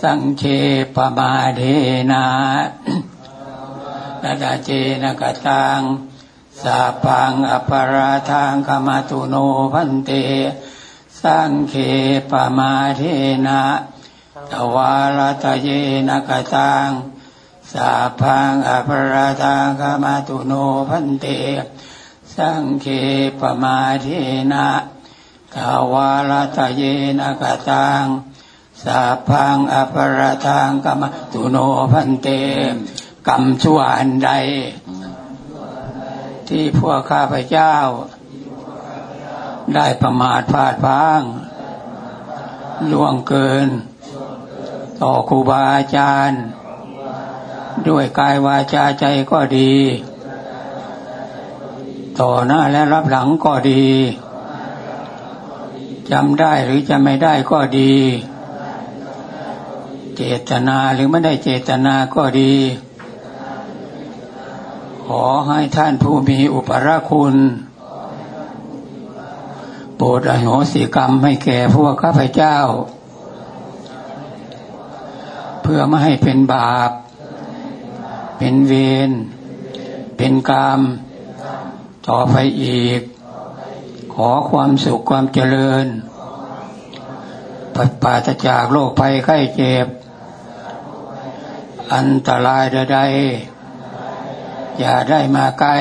สังเคปมาเดนานาดาเจนกตังสาพังอปราทางกมาตุโนพันเต สังเคปมาเทนะตวารตเยนกตังสาพังอปราทางกมาตุโนพันเต สังเคปมาเทนะตวารตเยนกตังสาพังอปราทางกมาตุโนพันเตกรรมชั่วอันใด ที่พวกข้าพเจ้า ได้ประมาทพลาดพางล่วงเกิน ต่อครูบาอาจารย์ ด้วยกายวาจาใจก็ดี ต่อหน้าและรับหลังก็ดีจำได้หรือจะไม่ได้ก็ดี เจตนาหรือไม่ได้เจตนาก็ดี ขอให้ท่านผู้มีอุปราคุณ ปรดอโหสิกรรมให้แก่พวกข้าพเจ้า เพื่อไม่ให้เป็นบาป เป็นเวร เป็นกรรม ต่อไปอีก ขอความสุขความเจริญปัดปาะจากโรคภัยไข้เจ็บ อันตรายใดๆอย่าได้มาใกล้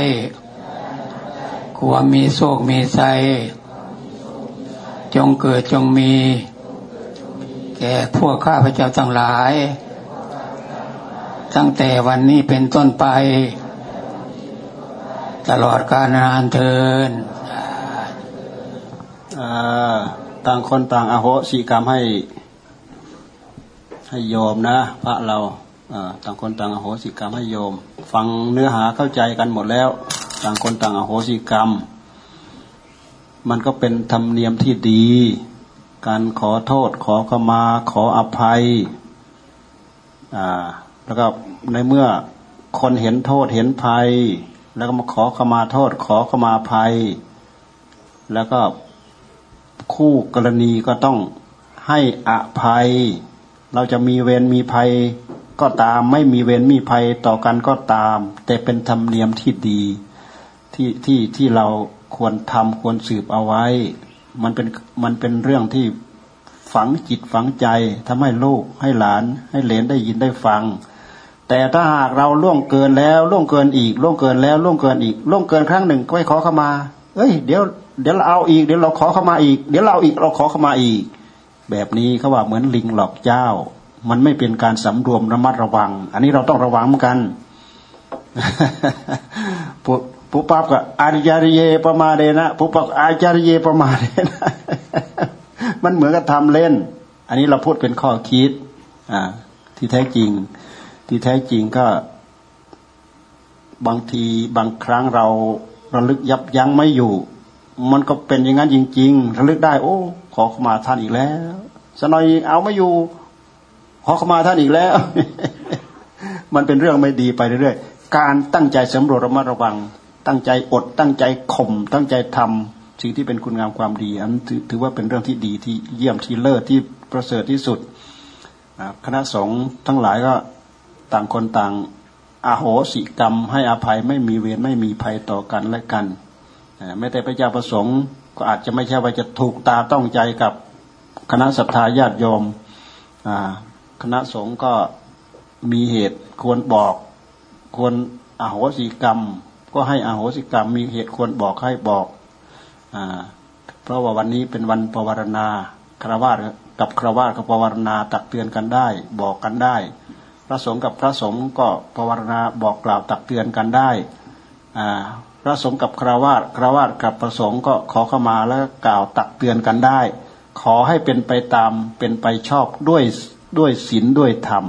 ความมีโชคมีใจ จงเกิดจงมี แก่พวกข้าพเจ้าทั้งหลาย ตั้งแต่วันนี้เป็นต้นไป ตลอดกาลนานเทินต่างคนต่างอโหสิกรรมให้ให้โยมนะ พระเราต่างคนต่างอโหสิกรรมให้โยม ฟังเนื้อหาเข้าใจกันหมดแล้ว ต่างคนต่างอโหสิกรรม มันก็เป็นธรรมเนียมที่ดี การขอโทษขอขมาขออภัยอ่าแล้วก็ในเมื่อคนเห็นโทษเห็นภัย แล้วก็มาขอขมาโทษ ขอขมาภัย แล้วก็คู่กรณีก็ต้องให้อภัย เราจะมีเวรมีภัยก็ตาม ไม่มีเวรมีภัยต่อกันก็ตาม แต่เป็นธรรมเนียมที่ดีที่ที่ที่เรา ควรทำควรสืบเอาไว้ มันเป็นมันเป็นเรื่องที่ฝังจิตฝังใจทำให้ลูกให้หลานให้เหลนได้ยินได้ฟัง แต่ถ้าหากเราล่วงเกินแล้วล่วงเกินอีกล่วงเกินแล้วล่วงเกินอีกล่วงเกินครั้งหนึ่งก็ไม่ขอเข้ามา เอ้ยเดี๋ยวเดี๋ยวเราเอาอีกเดี๋ยวเราขอเข้ามาอีก เดี๋ยวเราอีกเราขอเข้ามาอีก แบบนี้เขาว่าเหมือนลิงหลอกเจ้า มันไม่เป็นการสำรวมระมัดระวัง อันนี้เราต้องระวังเหมือนกัน ปุปับกับอาจาริเยประมาเดนะปุปับอาจาริเยประมาเดนะมันเหมือนกับทำเล่น อันนี้เราพูดเป็นข้อคิด อ่า ที่แท้จริง ที่แท้จริงก็ บางทีบางครั้งเราระลึกยับยั้งไม่อยู่ มันก็เป็นอย่างนั้นจริง ๆ ระลึกได้ โอ้ ขอขมาท่านอีกแล้วสนอยเอาไม่อยู่ ขอขมาท่านอีกแล้ว มันเป็นเรื่องไม่ดีไปเรื่อยๆการตั้งใจสำรวจระมัดระวัง ตั้งใจอดตั้งใจข่มตั้งใจทำสิ่งที่เป็นคุณงามความดีอันถือว่าเป็นเรื่องที่ดีที่เยี่ยมที่เลิศที่ประเสริฐที่สุดคณะสงฆ์ทั้งหลายก็ต่างคนต่างอาโหสิกรรม ให้อภัยไม่มีเวรไม่มีภัยต่อกันและกันแม้แต่พระเจ้าประสงค์ก็อาจจะไม่ใช่ว่าจะถูกตาต้องใจกับคณะศรัทธาญาติโยมคณะสงฆ์ก็มีเหตุควรบอกควรอาโหสิกรรม ก็ให้อาโหสิกรรมมีเหตุควรบอกให้บอกอเพราะว่าวันนี้เป็นวันปวารณาคราวาสกับคราวาสกับปวารณาตักเตือนกันได้ บอกกันได้ พระสงฆ์กับพระสงฆ์ก็ปวารณาบอกกล่าวตักเตือนกันได้พระสงฆ์กับคราวาสคราวาสกับพระสงฆ์ก็ขอเข้ามาแล้วกล่าวตักเตือนกันได้ ขอให้เป็นไปตามเป็นไปชอบด้วยด้วยศีลด้วยธรรม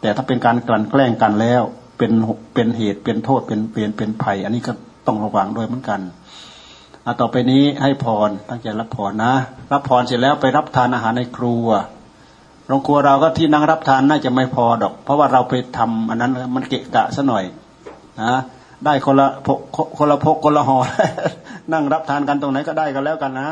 แต่ถ้าเป็นการกลั่นแกล้งกันแล้ว เป็นเป็นเหตุเป็นโทษเป็นเปลี่ยนเป็นภัย อันนี้ก็ต้องระวังด้วยเหมือนกันอต่อไปนี้ให้พรตั้งใจรับพรนะ รับพรเสร็จแล้วไปรับทานอาหารในครัวโรงครัวเราก็ที่นั่งรับทานน่าจะไม่พอดอก เพราะว่าเราไปทำอันนั้นมันเกะกะซะหน่อยนะได้คนละคนละพกคนละห่อนั่งรับทานกันตรงไหนก็ได้กันแล้วกันนะ